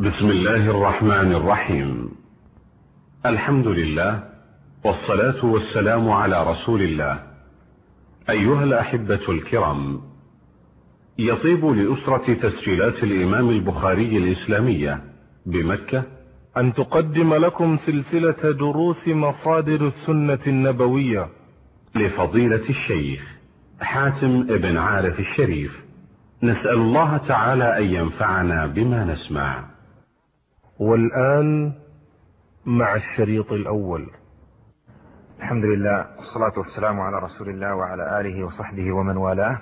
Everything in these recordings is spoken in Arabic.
بسم الله الرحمن الرحيم. الحمد لله والصلاة والسلام على رسول الله. أيها الأحبة الكرام يطيب لأسرة تسجيلات الإمام البخاري الإسلامية بمكة أن تقدم لكم سلسلة دروس مصادر السنة النبوية لفضيلة الشيخ حاتم ابن عارف الشريف. نسأل الله تعالى أن ينفعنا بما نسمع. والآن مع الشريط الأول. الحمد لله والصلاة والسلام على رسول الله وعلى آله وصحبه ومن والاه.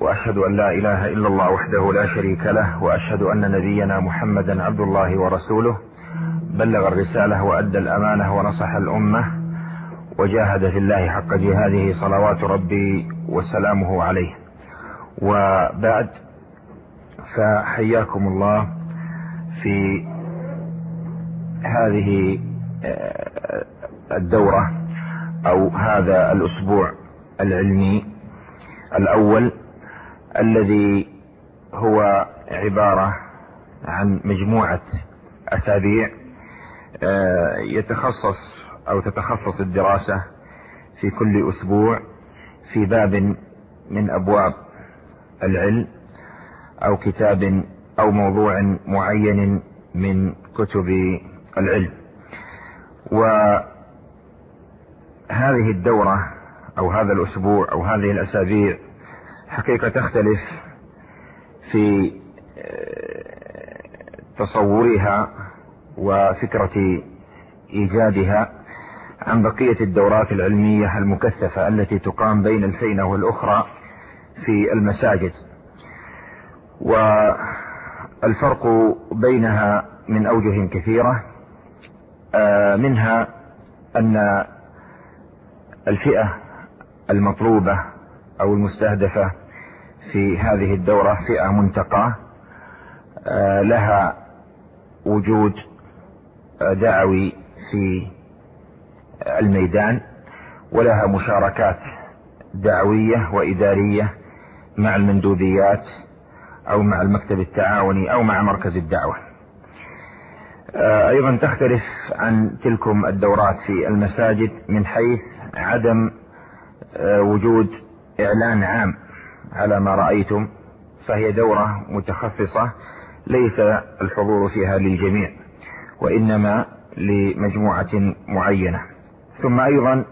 وأشهد أن لا إله إلا الله وحده لا شريك له وأشهد أن نبينا محمدا عبد الله ورسوله. بلغ الرسالة وأدى الأمانة ونصح الأمة. وجاهد في الله حق جهاده صلوات ربي وسلامه عليه. وبعد فحياكم الله. في هذه الدورة أو هذا الأسبوع العلمي الأول الذي هو عبارة عن مجموعة أسابيع يتخصص أو تتخصص الدراسة في كل أسبوع في باب من أبواب العلم أو كتاب أو موضوع معين من كتب العلم. وهذه الدورة أو هذا الأسبوع أو هذه الأسابيع حقيقة تختلف في تصورها وفكرة إيجادها عن بقية الدورات العلمية المكثفة التي تقام بين الفينة والأخرى في المساجد. والفرق بينها من أوجه كثيرة منها أن الفئة المطلوبة أو المستهدفة في هذه الدورة فئة منتقى لها وجود دعوي في الميدان ولها مشاركات دعوية وإدارية مع المندوبيات أو مع المكتب التعاوني أو مع مركز الدعوة. أيضا تختلف عن تلكم الدورات في المساجد من حيث عدم وجود إعلان عام. على ما رأيتم فهي دورة متخصصة ليس الحضور فيها للجميع وإنما لمجموعة معينة. ثم أيضا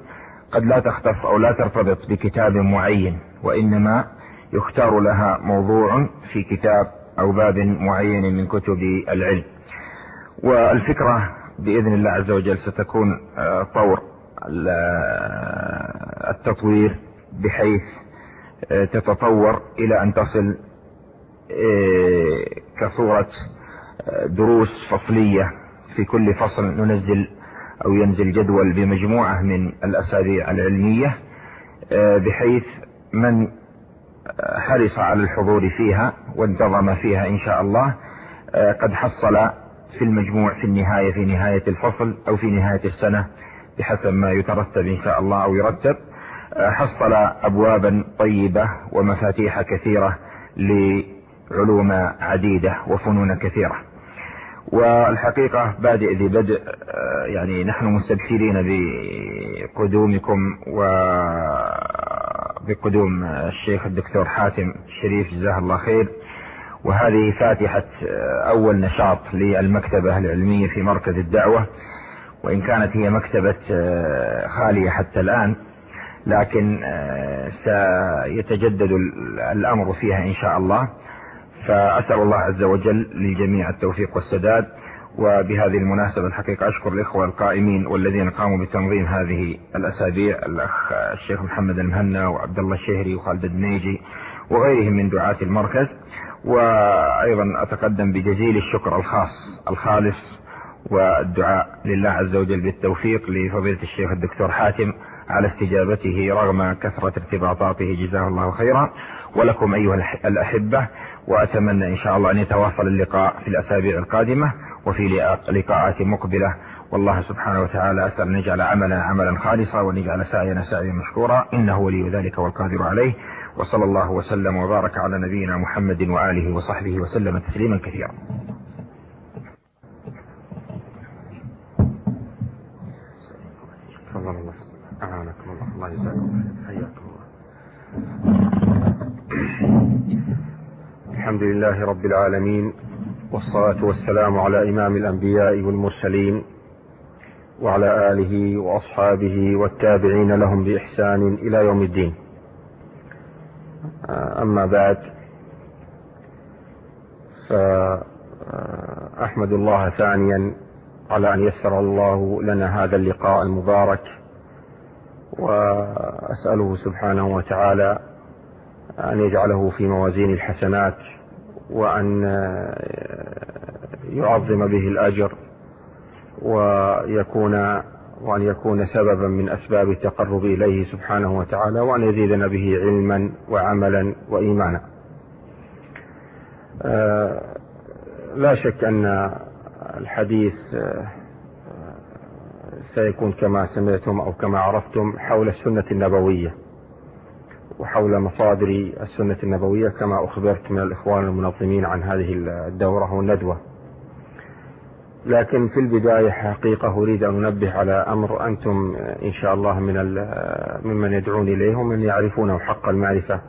قد لا تختص أو لا ترتبط بكتاب معين وإنما يختار لها موضوع في كتاب أو باب معين من كتب العلم. والفكرة بإذن الله عز وجل ستكون طور التطوير بحيث تتطور إلى أن تصل كصورة دروس فصلية في كل فصل ننزل أو ينزل جدول بمجموعة من الأسابيع العلمية بحيث من حرص على الحضور فيها وانتظم فيها إن شاء الله. قد حصل في المجموع في النهاية في نهاية الفصل أو في نهاية السنة بحسب ما يترتب إن شاء الله أو يرتب. حصل أبوابا طيبة ومفاتيح كثيرة لعلوم عديدة وفنون كثيرة. والحقيقة بادئ ذي بدء يعني نحن مستبشرين بقدومكم وبقدوم الشيخ الدكتور حاتم الشريف جزاه الله خير. وهذه فاتحة أول نشاط للمكتبة العلمية في مركز الدعوة وإن كانت هي مكتبة خالية حتى الآن. لكن سيتجدد الأمر فيها إن شاء الله. فأسأل الله عز وجل للجميع التوفيق والسداد. وبهذه المناسبة الحقيقة أشكر الإخوة القائمين والذين قاموا بتنظيم هذه الأسابيع الأخ الشيخ محمد المهنا وعبد الله الشهري وخالد الدنيجي وغيرهم من دعاة المركز. وأيضا أتقدم بجزيل الشكر الخاص الخالص والدعاء لله عز وجل بالتوفيق لفضيلة الشيخ الدكتور حاتم على استجابته رغم كثرة ارتباطاته. جزاه الله خيرا. ولكم أيها الأحبة وأتمنى إن شاء الله أن يتواصل اللقاء في الأسابيع القادمة وفي لقاءات مقبلة. والله سبحانه وتعالى أسأل أن يجعل عملنا عملا خالصا وأن يجعل سعينا سعيا مشكورا. إنه ولي ذلك والقادر عليه. وصلى الله وسلم وبارك على نبينا محمد وآله وصحبه وسلم تسليما كثيرا. الله. الله. الله الله حياكم الله. الحمد لله رب العالمين والصلاة والسلام على إمام الأنبياء والمرسلين وعلى آله وأصحابه والتابعين لهم بإحسان إلى يوم الدين. أما بعد فأحمد الله ثانيا على أن يسر الله لنا هذا اللقاء المبارك وأسأله سبحانه وتعالى أن يجعله في موازين الحسنات وأن يعظم به الأجر ويكون وأن يكون سببا من أسباب التقرب إليه سبحانه وتعالى وأن يزيدنا به علما وعملا وإيمانا. لا شك أن الحديث سيكون كما سمعتم أو كما عرفتم حول السنة النبوية. وحول مصادر السنة النبوية كما أخبرت من الإخوان المنظمين عن هذه الدورة والندوة. لكن في البداية حقيقة أريد أن أنبه على أمر أنتم إن شاء الله من ممن يدعون إليه ومن يعرفونه حق المعرفة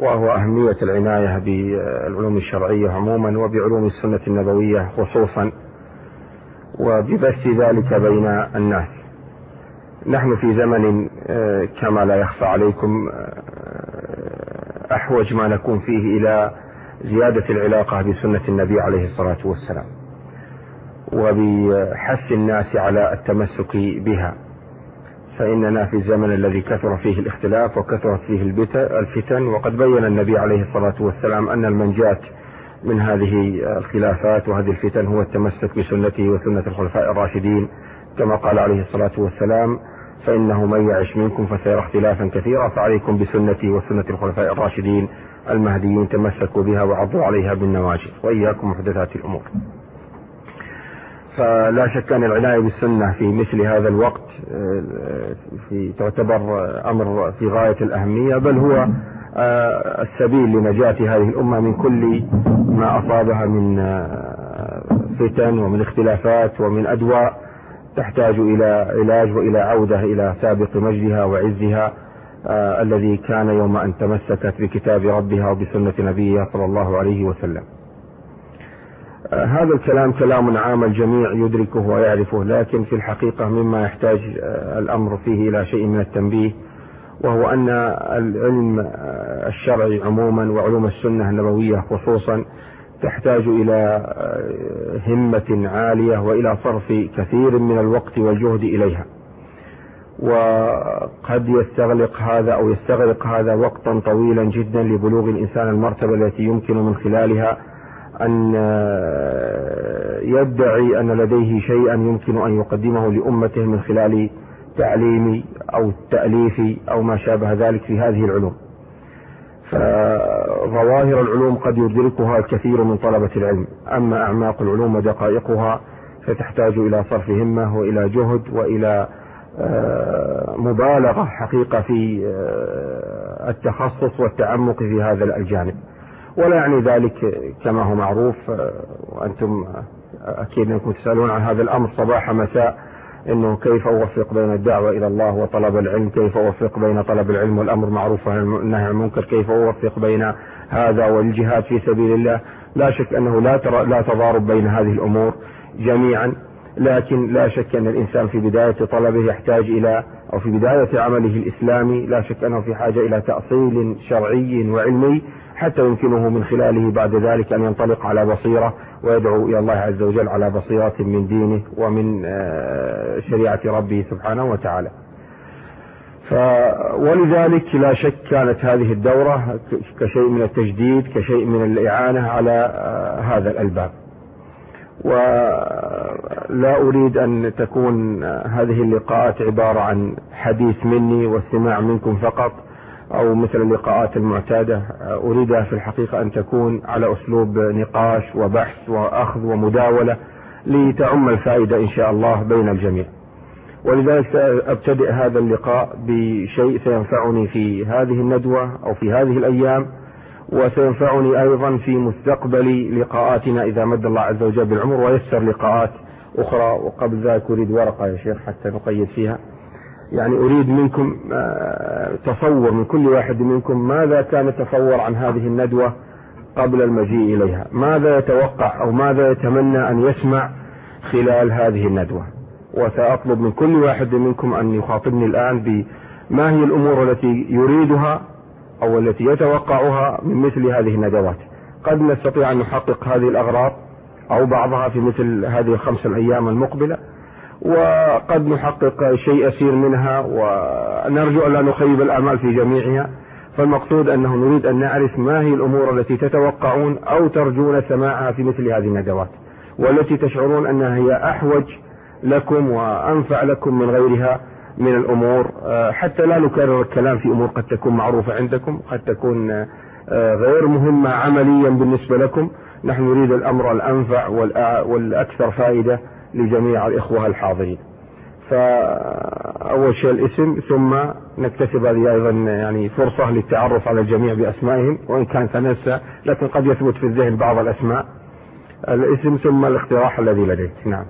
وهو أهمية العناية بالعلوم الشرعية عموما وبعلوم السنة النبوية خصوصا وببث ذلك بين الناس. نحن في زمن كما لا يخفى عليكم أحوج ما نكون فيه إلى زيادة العلاقة بسنة النبي عليه الصلاة والسلام وبحث الناس على التمسك بها. فإننا في الزمن الذي كثر فيه الاختلاف وكثرت فيه الفتن وقد بين النبي عليه الصلاة والسلام أن المنجاة من هذه الخلافات وهذه الفتن هو التمسك بسنته وسنة الخلفاء الراشدين كما قال عليه الصلاة والسلام فإنه من يعش منكم فسيرى اختلافا كثيرا. فعليكم بسنتي وسنة الخلفاء الراشدين المهديين تمسكوا بها وعضوا عليها بالنواجذ. وإياكم محدثات الأمور. فلا شك أن العناية بالسنة في مثل هذا الوقت في تعتبر أمر في غاية الأهمية بل هو السبيل لنجاة هذه الأمة من كل ما أصابها من فتن ومن اختلافات ومن أدواء تحتاج إلى علاج وإلى عودة إلى سابق مجدها وعزها الذي كان يوم أن تمسكت بكتاب ربها وبسنة نبيها صلى الله عليه وسلم. هذا الكلام كلام عام الجميع يدركه ويعرفه لكن في الحقيقة مما يحتاج الأمر فيه إلى شيء من التنبيه وهو أن العلم الشرعي عموما وعلوم السنة النبوية خصوصا تحتاج إلى همة عالية وإلى صرف كثير من الوقت والجهد إليها. وقد يستغلق هذا أو يستغرق هذا وقتا طويلا جدا لبلوغ الإنسان المرتبة التي يمكن من خلالها أن يدعي أن لديه شيئا يمكن أن يقدمه لأمته من خلال تعليم أو التأليف أو ما شابه ذلك في هذه العلوم. فظواهر العلوم قد يدركها الكثير من طلبة العلم. أما أعماق العلوم ودقائقها فتحتاج إلى صرف همة وإلى جهد وإلى مبالغة حقيقة في التخصص والتعمق في هذا الجانب. ولا يعني ذلك كما هو معروف وأنتم أكيد أنكم تسألون عن هذا الأمر صباح مساء. إنه كيف أوفق بين الدعوة إلى الله وطلب العلم؟ كيف أوفق بين طلب العلم والأمر معروف والنهي عن المنكر؟ كيف أوفق بين هذا والجهاد في سبيل الله؟ لا شك أنه لا لا تضارب بين هذه الأمور جميعا لكن لا شك أن الإنسان في بداية طلبه يحتاج إلى أو في بداية عمله الاسلامي لا شك أنه في حاجة إلى تأصيل شرعي وعلمي حتى يمكنه من خلاله بعد ذلك أن ينطلق على بصيرة ويدعو إلى الله عز وجل على بصيرة من دينه ومن شريعة ربه سبحانه وتعالى. ولذلك لا شك كانت هذه الدورة كشيء من التجديد كشيء من الإعانة على هذا الباب ولا أريد أن تكون هذه اللقاءات عبارة عن حديث مني والسماع منكم فقط أو مثل اللقاءات المعتادة. أريدها في الحقيقة أن تكون على أسلوب نقاش وبحث وأخذ ومداولة لتعم الفائدة إن شاء الله بين الجميع. ولذلك سأبتدئ هذا اللقاء بشيء سينفعني في هذه الندوة أو في هذه الأيام. وسينفعني أيضا في مستقبل لقاءاتنا إذا مد الله عز وجل بالعمر ويسر لقاءات أخرى. وقبل ذلك أريد ورقة يا شيخ حتى نقيد فيها. يعني أريد منكم آه، تصور من كل واحد منكم ماذا كان يتصور عن هذه الندوة قبل المجيء إليها. ماذا يتوقع أو ماذا يتمنى أن يسمع خلال هذه الندوة؟ وسأطلب من كل واحد منكم أن يخاطبني الآن بما هي الأمور التي يريدها أو التي يتوقعها من مثل هذه الندوات قد نستطيع أن نحقق هذه الأغراض أو بعضها في مثل هذه الخمس الأيام المقبلة وقد نحقق شيء يسير منها ونرجو أن لا نخيب الآمال في جميعها. فالمقصود أنه نريد أن نعرف ما هي الأمور التي تتوقعون أو ترجون سماعها في مثل هذه الندوات والتي تشعرون أنها هي أحوج لكم وأنفع لكم من غيرها. من الأمور آه، حتى لا نكرر الكلام في أمور قد تكون معروفة عندكم قد تكون آه، غير مهمة عمليا بالنسبة لكم. نحن نريد الأمر الأنفع والأكثر فائدة لجميع الإخوة الحاضرين. فأول شيء الاسم ثم نكتسب هذه أيضا يعني فرصة للتعرف على الجميع بأسمائهم وإن كان تنسى لكن قد يثبت في الذهن بعض الأسماء. الاسم ثم الاقتراح الذي لديك. نعم.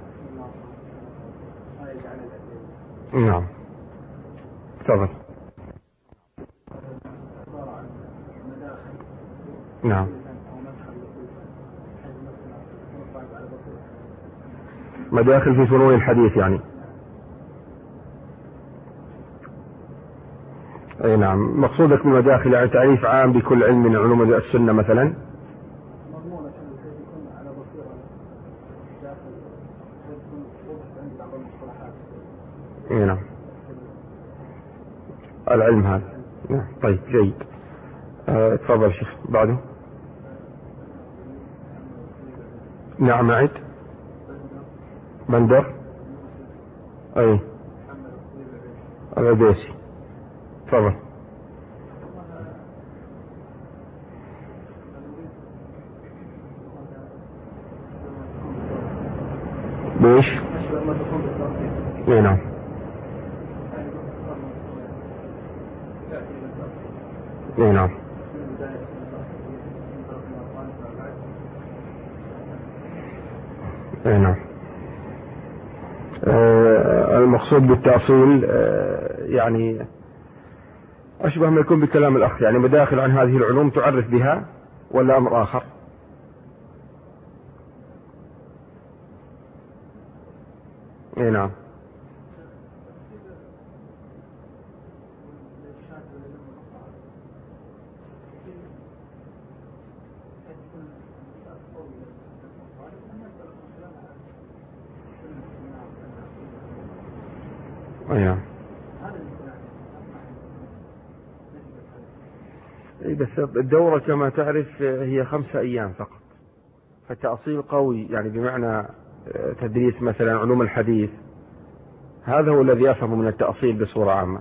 نعم. تفضل. نعم. مداخل في فنون الحديث يعني. أي نعم. مقصودك بمداخل يعني تعريف عام بكل علم من علوم السنة مثلا اي نعم العلم هذا. نعم. طيب جيد. آه تفضل شيخ. بعده. نعم أعد. بندر. أي. العبيسي تفضل. ليش؟ اي نعم. اي نعم. اي نعم. آه المقصود بالتأصيل آه يعني أشبه ما يكون بكلام الأخ يعني مداخل عن هذه العلوم تعرف بها ولا أمر آخر؟ اي نعم اي نعم اي بس الدورة كما تعرف هي خمسة أيام فقط. فتأصيل قوي يعني بمعنى تدريس مثلا علوم الحديث. هذا هو الذي يفهم من التأصيل بصورة عامة.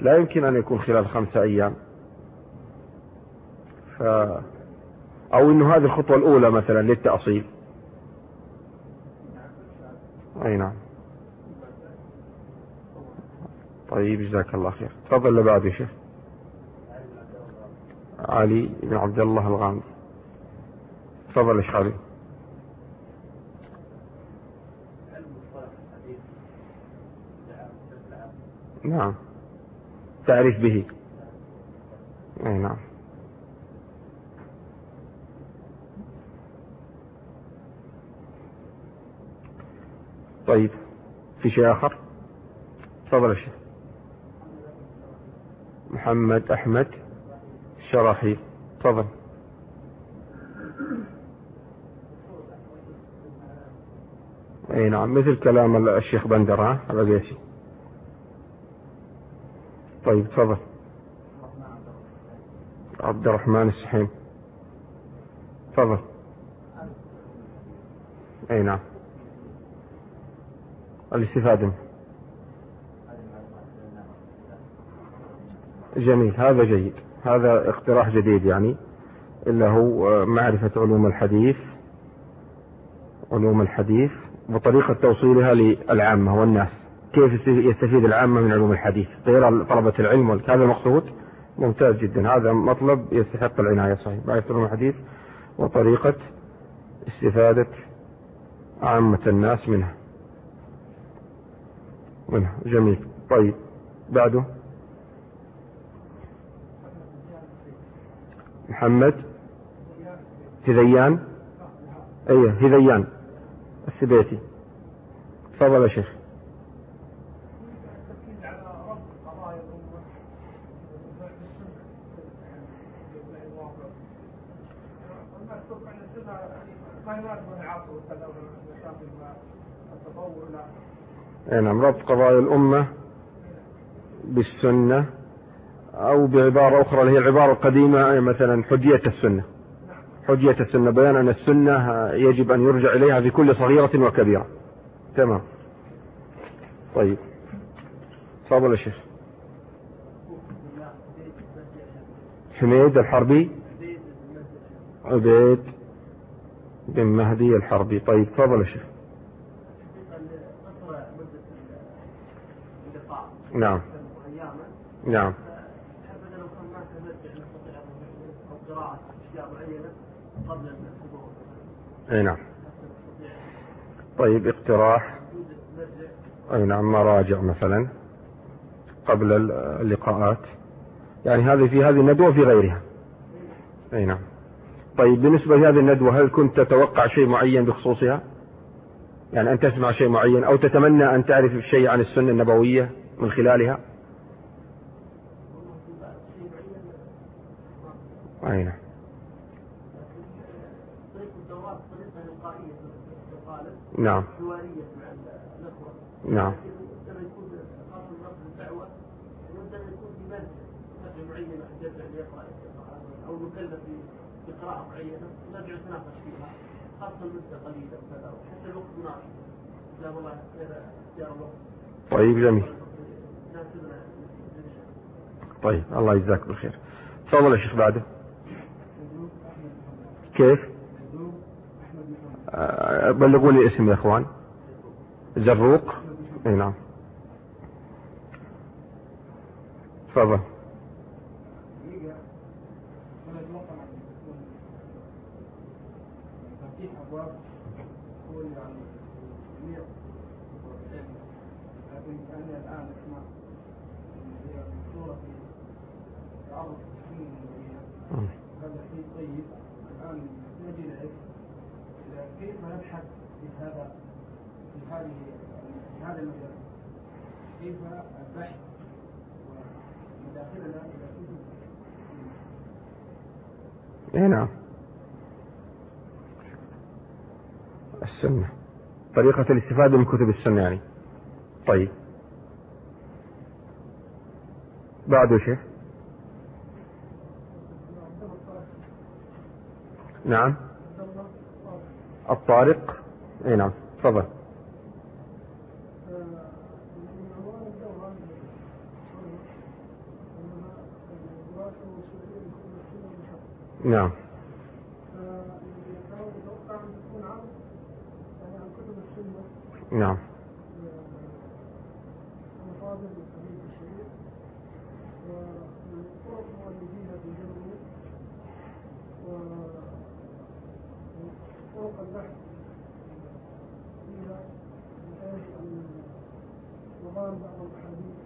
لا يمكن أن يكون خلال خمسة أيام. ف... أو أنه هذه الخطوة الأولى مثلا للتأصيل. أي نعم. طيب جزاك الله خير. تفضل بعد يا شيخ. علي بن عبد الله الغامدي. تفضل يا شيخ نعم. تعرف به. اي نعم. طيب في شيء آخر؟ تفضل يا شيخ. محمد أحمد شرحي. تفضل. أي نعم مثل كلام الشيخ بندر ها؟ الرقيسي طيب تفضل. عبد الرحمن السحيم. تفضل. أي نعم. الاستفادة جميل هذا جيد. هذا اقتراح جديد يعني إلا هو معرفة علوم الحديث علوم الحديث وطريقة توصيلها للعامة والناس. كيف يستفيد العامة من علوم الحديث؟ غير طلبة العلم هذا المقصود ممتاز جدا. هذا مطلب يستحق العناية صحيح. معرفة علوم الحديث وطريقة استفادة عامة الناس منها. منها. جميل. طيب بعده. محمد هذيان؟ إيه هذيان السبيتي. تفضل يا شيخ. أي نعم ربط قضايا الأمة بالسنة أو بعبارة أخرى اللي هي العبارة القديمة مثلا حجية السنة. حجية السنة بيان أن السنة يجب أن يرجع إليها في كل صغيرة وكبيرة. تمام. طيب. تفضل يا شيخ. حميد الحربي؟ عبيد بن مهدي الحربي. طيب تفضل يا شيخ. نعم. نعم. اي نعم. طيب اقتراح. اي نعم مراجع مثلا قبل اللقاءات. يعني هذه في هذه الندوة وفي غيرها. اي نعم. طيب بالنسبة لهذه الندوة هل كنت تتوقع شيء معين بخصوصها؟ يعني أن تسمع شيء معين أو تتمنى أن تعرف شيء عن السنة النبوية من خلالها؟ أين نعم. نعم. أو مكلف بقراءه معينه نرجع نتناقش فيها خاصه المده قليله الوقت طيب جميل. طيب الله يجزاك بالخير. تفضل يا شيخ بعده. كيف؟ بلغوني الاسم يا إخوان. زروق. إي نعم. تفضل. هذا شيء طيب الان نجي نبحث في هذا في هذه في هذا المجال. كيف البحث ومداخلنا إلى كتب اي نعم السنة. طريقة الاستفادة من كتب السنة يعني. طيب. بعده شيخ. نعم. الطارق. أي نعم تفضل. نعم. نعم طرق البحث فيها من حيث أن نظام بعض الأحاديث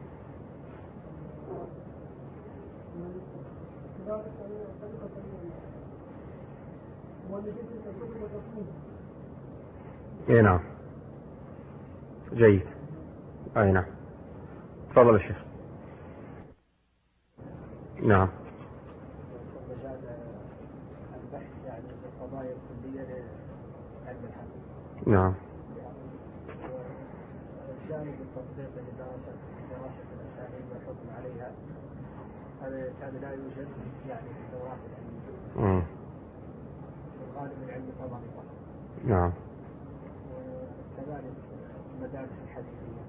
كذلك طريقة والذي تلك التصميم اي نعم جيد اي نعم تفضل يا شيخ نعم نعم جانب التطبيق لدراسة دراسة الأساليب والحكم عليها هذا كان لا يوجد يعني في الدورات العلمية. الغالب العلم النظري فقط. نعم. وكذلك المدارس الحديثية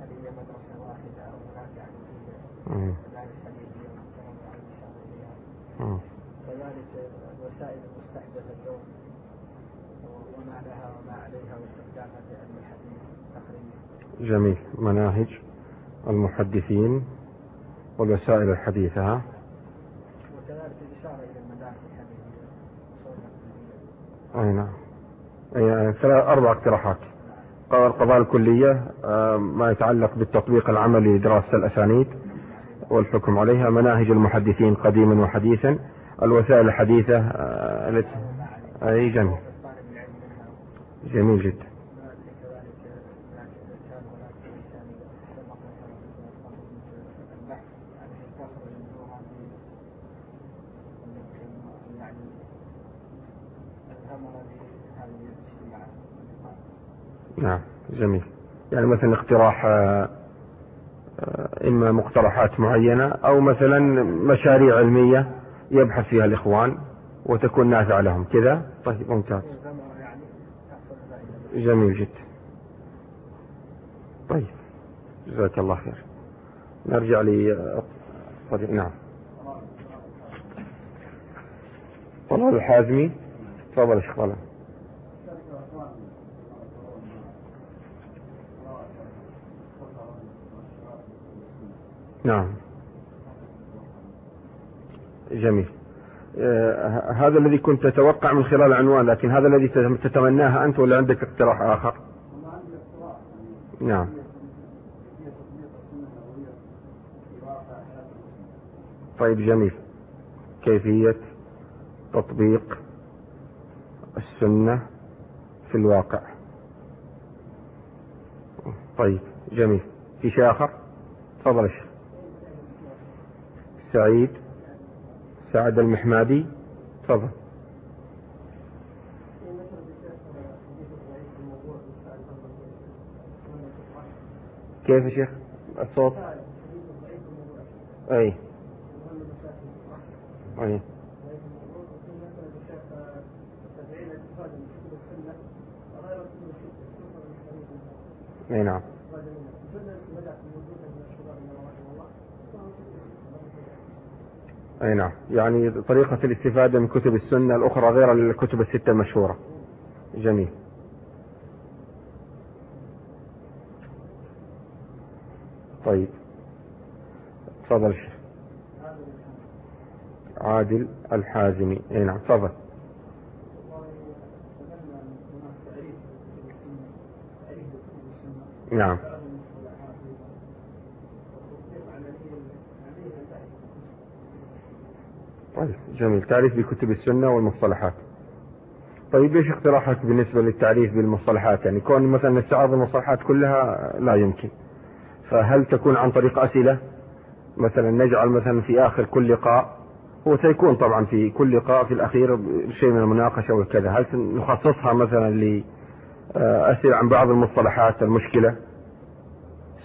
هل هي مدرسة واحدة أو هناك يعني مدارس حديثية محترمة على الإشارة كذلك الوسائل المستحدثة اليوم وما لها وما عليها واستخدامها في علم الحديث جميل مناهج المحدثين والوسائل الحديثة. وكذلك الإشارة إلى المدارس الحديثية أي نعم. ثلاث أربع اقتراحات. القضايا الكلية آه، ما يتعلق بالتطبيق العملي لدراسة الأسانيد والحكم عليها مناهج المحدثين قديما وحديثا الوسائل الحديثة آه، التي أي جميل. جميل جدا. نعم جميل. يعني مثلا اقتراح آه، آه، إما مقترحات معينة أو مثلا مشاريع علمية يبحث فيها الإخوان وتكون نافعة لهم. كذا؟ طيب ممتاز. جميل جدا. طيب. جزاك الله خير. نرجع لي طيب نعم. طلال الحازمي تفضل شيخ طلال نعم. جميل. آه هذا الذي كنت تتوقع من خلال العنوان لكن هذا الذي تتمناه أنت ولا عندك اقتراح آخر؟ نعم. طيب جميل. كيفية تطبيق السنة في الواقع؟ طيب جميل. في شيء آخر؟ تفضل سعيد. سعد المحمادي. تفضل. كيف يا شيخ؟ الصوت؟ أي. اي اي نعم. اي نعم. يعني طريقة الاستفادة من كتب السنة الأخرى غير الكتب الستة المشهورة. جميل. طيب. تفضل الشيخ عادل الحازمي. اي نعم تفضل. نعم. طيب جميل. تعريف بكتب السنة والمصطلحات. طيب إيش اقتراحك بالنسبة للتعريف بالمصطلحات؟ يعني كون مثلا نستعرض المصطلحات كلها لا يمكن. فهل تكون عن طريق أسئلة؟ مثلا نجعل مثلا في آخر كل لقاء هو سيكون طبعا في كل لقاء في الأخير شيء من المناقشة وكذا هل نخصصها مثلا لأسئلة عن بعض المصطلحات المشكلة؟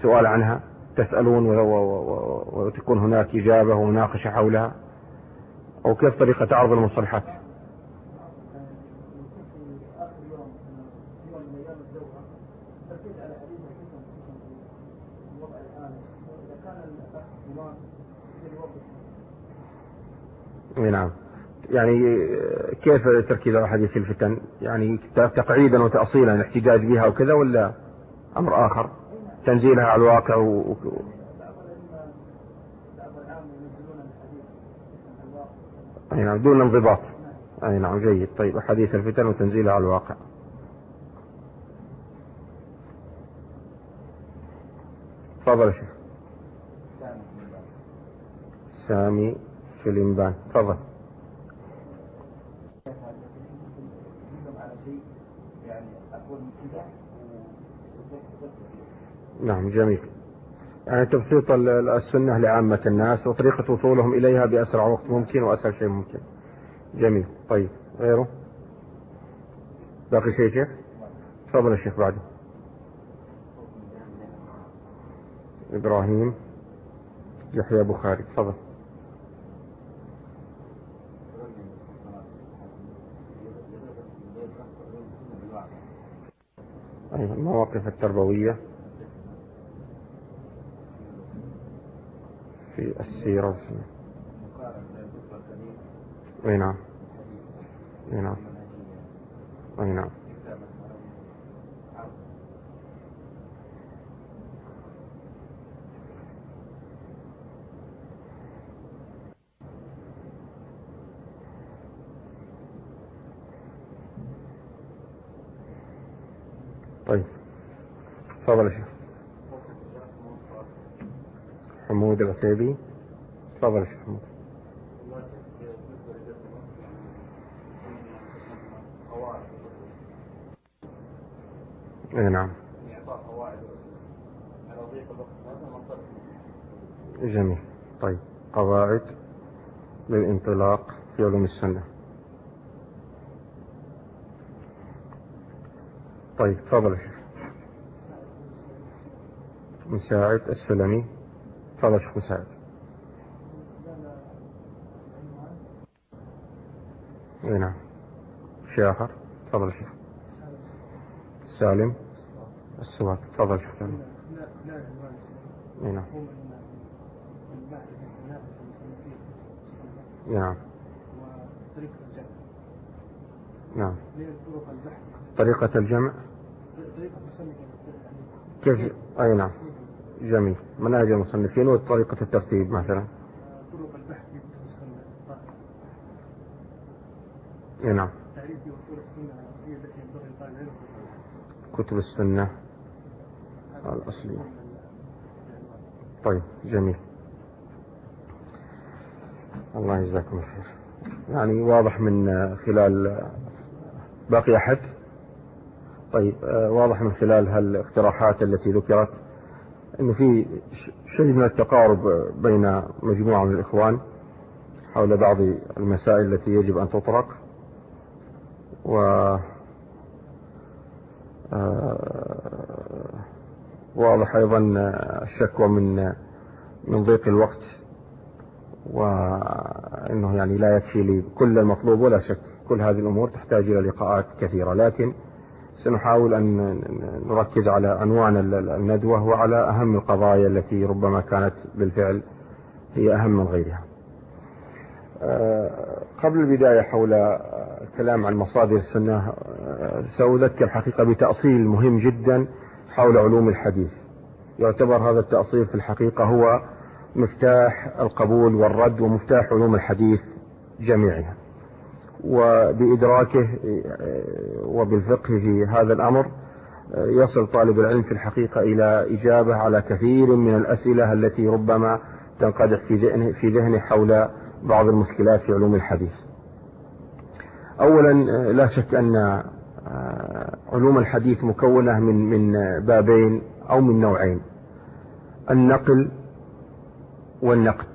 سؤال عنها؟ تسألون وتكون هناك إجابة ومناقشة حولها؟ أو كيف طريقة عرض المصطلحات؟ نعم. يعني كيف تركيز على حديث الفتن؟ يعني تقعيدا وتأصيلا الاحتجاج بها وكذا ولا أمر آخر؟ تنزيلها على الواقع و... أي نعم دون انضباط. أي نعم جيد. طيب أحاديث الفتن وتنزيلها على الواقع. تفضل يا شيخ. سامي. سليمان تفضل. نعم جميل. يعني تبسيط السنة لعامة الناس وطريقة وصولهم إليها بأسرع وقت ممكن وأسهل شيء ممكن. جميل. طيب غيره؟ باقي شيء شيخ؟ تفضل يا شيخ بعده إبراهيم يحيى بخاري. تفضل. المواقف التربوية في السيرة أي نعم. أي نعم. أي نعم. طيب. تفضل يا شيخ. حمود العتيبي. تفضل يا شيخ حمود. اي نعم. جميل. طيب. قواعد للانطلاق في علوم السنة. طيب تفضل يا شيخ. مساعد السلمي. تفضل شيخ مساعد. أي نعم. شيء آخر. تفضل شيخ. سالم. السواك. تفضل شيخ سالم. أي نعم. نعم. نعم. طريقة الجمع. كيف؟ أي نعم. جميل. مناهج المصنفين وطريقة الترتيب مثلا. طرق البحث في نعم. تعريف السنة الأصلية التي ينبغي لطالب العلم كتب السنة الأصلية. طيب جميل. الله يجزاكم الخير. يعني واضح من خلال باقي أحد؟ طيب آه، واضح من خلال هالاقتراحات التي ذكرت أنه في شيء من التقارب بين مجموعة من الإخوان حول بعض المسائل التي يجب أن تطرق. و آه، واضح أيضا الشكوى من من ضيق الوقت وأنه يعني لا يكفي لي كل المطلوب ولا شك. كل هذه الأمور تحتاج إلى لقاءات كثيرة. لكن سنحاول أن نركز على عنوان الندوة وعلى أهم القضايا التي ربما كانت بالفعل هي أهم من غيرها. آه، قبل البداية حول الكلام عن مصادر السنة آه، سأذكر حقيقة بتأصيل مهم جدا حول علوم الحديث. يعتبر هذا التأصيل في الحقيقة هو مفتاح القبول والرد ومفتاح علوم الحديث جميعها. وبإدراكه آه، وبالفقه في هذا الأمر آه، يصل طالب العلم في الحقيقة إلى إجابة على كثير من الأسئلة التي ربما تنقدح في ذهنه, في ذهنه حول بعض المشكلات في علوم الحديث. أولا آه، لا شك أن علوم الحديث مكونة من من بابين أو من نوعين. النقل والنقد.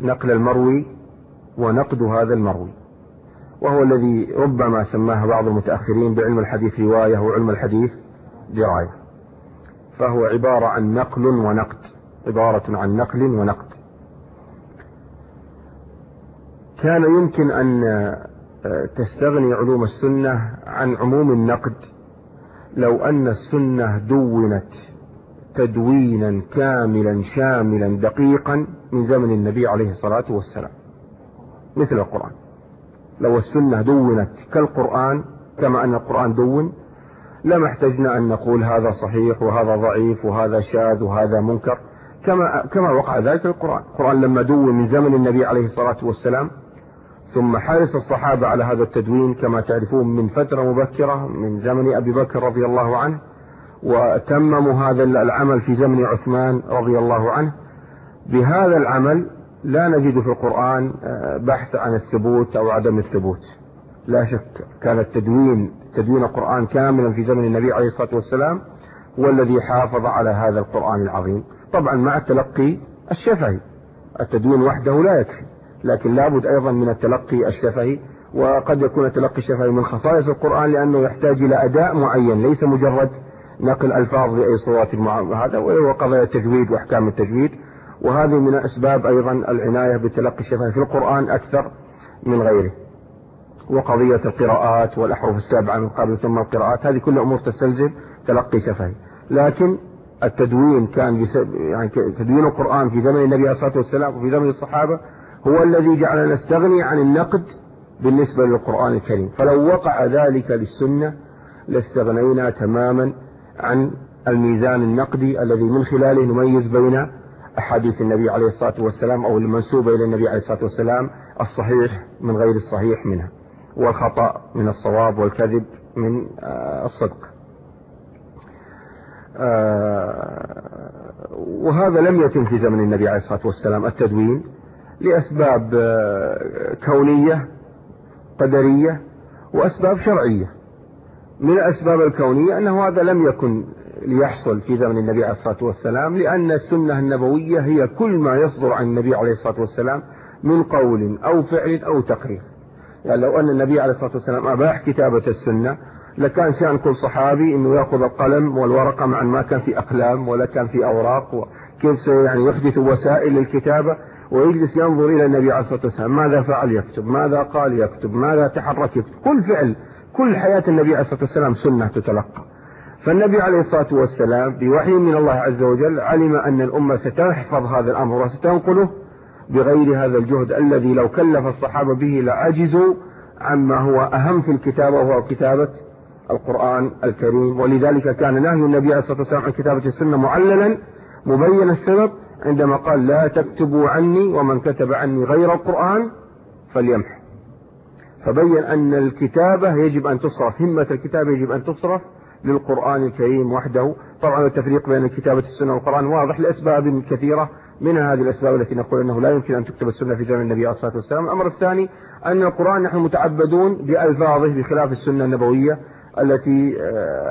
نقل المروي ونقد هذا المروي. وهو الذي ربما سماه بعض المتأخرين بعلم الحديث رواية وعلم الحديث دراية. فهو عبارة عن نقل ونقد عبارة عن نقل ونقد. كان يمكن أن تستغني علوم السنة عن عموم النقد. لو أن السنة دونت تدوينا كاملا شاملا دقيقا من زمن النبي عليه الصلاة والسلام مثل القرآن. لو السنة دونت كالقرآن كما أن القرآن دون لما احتجنا أن نقول هذا صحيح وهذا ضعيف وهذا شاذ وهذا منكر. كما كما وقع ذلك في القرآن. القرآن لما دون من زمن النبي عليه الصلاة والسلام ثم حرص الصحابة على هذا التدوين كما تعرفون من فترة مبكرة من زمن أبي بكر رضي الله عنه وتمموا هذا العمل في زمن عثمان رضي الله عنه. بهذا العمل لا نجد في القرآن آه، بحث عن الثبوت أو عدم الثبوت. لا شك كان التدوين تدوين القرآن كاملا في زمن النبي عليه الصلاة والسلام هو الذي حافظ على هذا القرآن العظيم. طبعا مع التلقي الشفهي التدوين وحده لا يكفي لكن لابد أيضا من التلقي الشفهي وقد يكون التلقي الشفهي من خصائص القرآن لأنه يحتاج إلى أداء معين ليس مجرد نقل ألفاظ بأي صورة هذا وهو قضايا التجويد وأحكام التجويد. وهذه من أسباب أيضا العناية بالتلقي الشفهي في القرآن أكثر من غيره وقضية القراءات والأحرف السابعة من قبل ثم القراءات هذه كلها أمور تستلزم تلقي شفهي لكن التدوين كان يعني تدوين القرآن في زمن النبي عليه الصلاة والسلام وفي زمن الصحابة هو الذي جعلنا نستغني عن النقد بالنسبة للقرآن الكريم. فلو وقع ذلك للسنة لاستغنينا تماما عن الميزان النقدي الذي من خلاله نميز بين أحاديث النبي عليه الصلاة والسلام أو المنسوبة إلى النبي عليه الصلاة والسلام الصحيح من غير الصحيح منها والخطأ من الصواب والكذب من آه، الصدق. آه، وهذا لم يتم في زمن النبي عليه الصلاة والسلام التدوين لأسباب آه، كونية قدرية وأسباب شرعية. من الأسباب الكونية أنه هذا لم يكن ليحصل في زمن النبي عليه الصلاة والسلام لأن السنة النبوية هي كل ما يصدر عن النبي عليه الصلاة والسلام من قول أو فعل أو تقرير. يعني لو أن النبي عليه الصلاة والسلام أباح كتابة السنة لكان شأن كل صحابي أنه يأخذ القلم والورقة مع ما كان في أقلام ولا كان في أوراق وكيف يعني يحدث وسائل للكتابة ويجلس ينظر إلى النبي عليه الصلاة والسلام ماذا فعل يكتب؟ ماذا قال يكتب؟ ماذا تحرك يكتب؟ كل فعل كل حياة النبي عليه الصلاة والسلام سنة تتلقى. فالنبي عليه الصلاة والسلام بوحي من الله عز وجل علم أن الأمة ستحفظ هذا الأمر وستنقله بغير هذا الجهد الذي لو كلف الصحابة به لعجزوا عما هو أهم في الكتابة وهو كتابة القرآن الكريم. ولذلك كان نهي النبي عليه الصلاة والسلام عن كتابة السنة معللا مبين السبب عندما قال لا تكتبوا عني ومن كتب عني غير القرآن فليمح فبين أن الكتابة يجب أن تصرف همة الكتابة يجب أن تصرف للقرآن الكريم وحده. طبعا التفريق بين كتابة السنة والقرآن واضح لأسباب كثيرة. منها هذه الأسباب التي نقول أنه لا يمكن أن تكتب السنة في زمن النبي عليه الصلاة والسلام. الأمر الثاني أن القرآن نحن متعبدون بألفاظه بخلاف السنة النبوية التي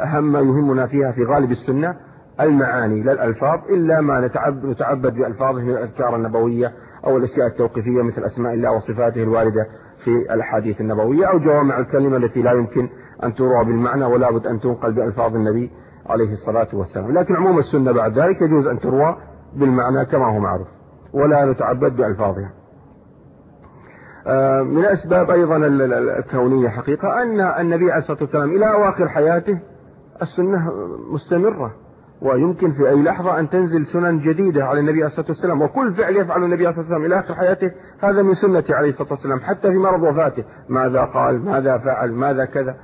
أهم يهمنا فيها في غالب السنة المعاني لا الألفاظ إلا ما نتعبد بألفاظه من الأذكار النبوية أو الأشياء التوقيفية مثل أسماء الله وصفاته الواردة في الأحاديث النبوية أو جوامع الكلمة التي لا يمكن أن تروى بالمعنى ولا بد أن تنقل بألفاظ النبي عليه الصلاة والسلام. لكن عموم السنة بعد ذلك يجوز أن تروى بالمعنى كما هو معروف ولا نتعبد بألفاظها. آه، من الأسباب أيضا الكونية حقيقة أن النبي عليه الصلاة والسلام إلى أواخر حياته السنة مستمرة ويمكن في أي لحظة أن تنزل سنن جديدة على النبي عليه الصلاة والسلام. وكل فعل يفعله النبي عليه الصلاة والسلام إلى آخر حياته هذا من سنته عليه الصلاة والسلام حتى في مرض وفاته. ماذا قال؟ ماذا فعل؟ ماذا كذا؟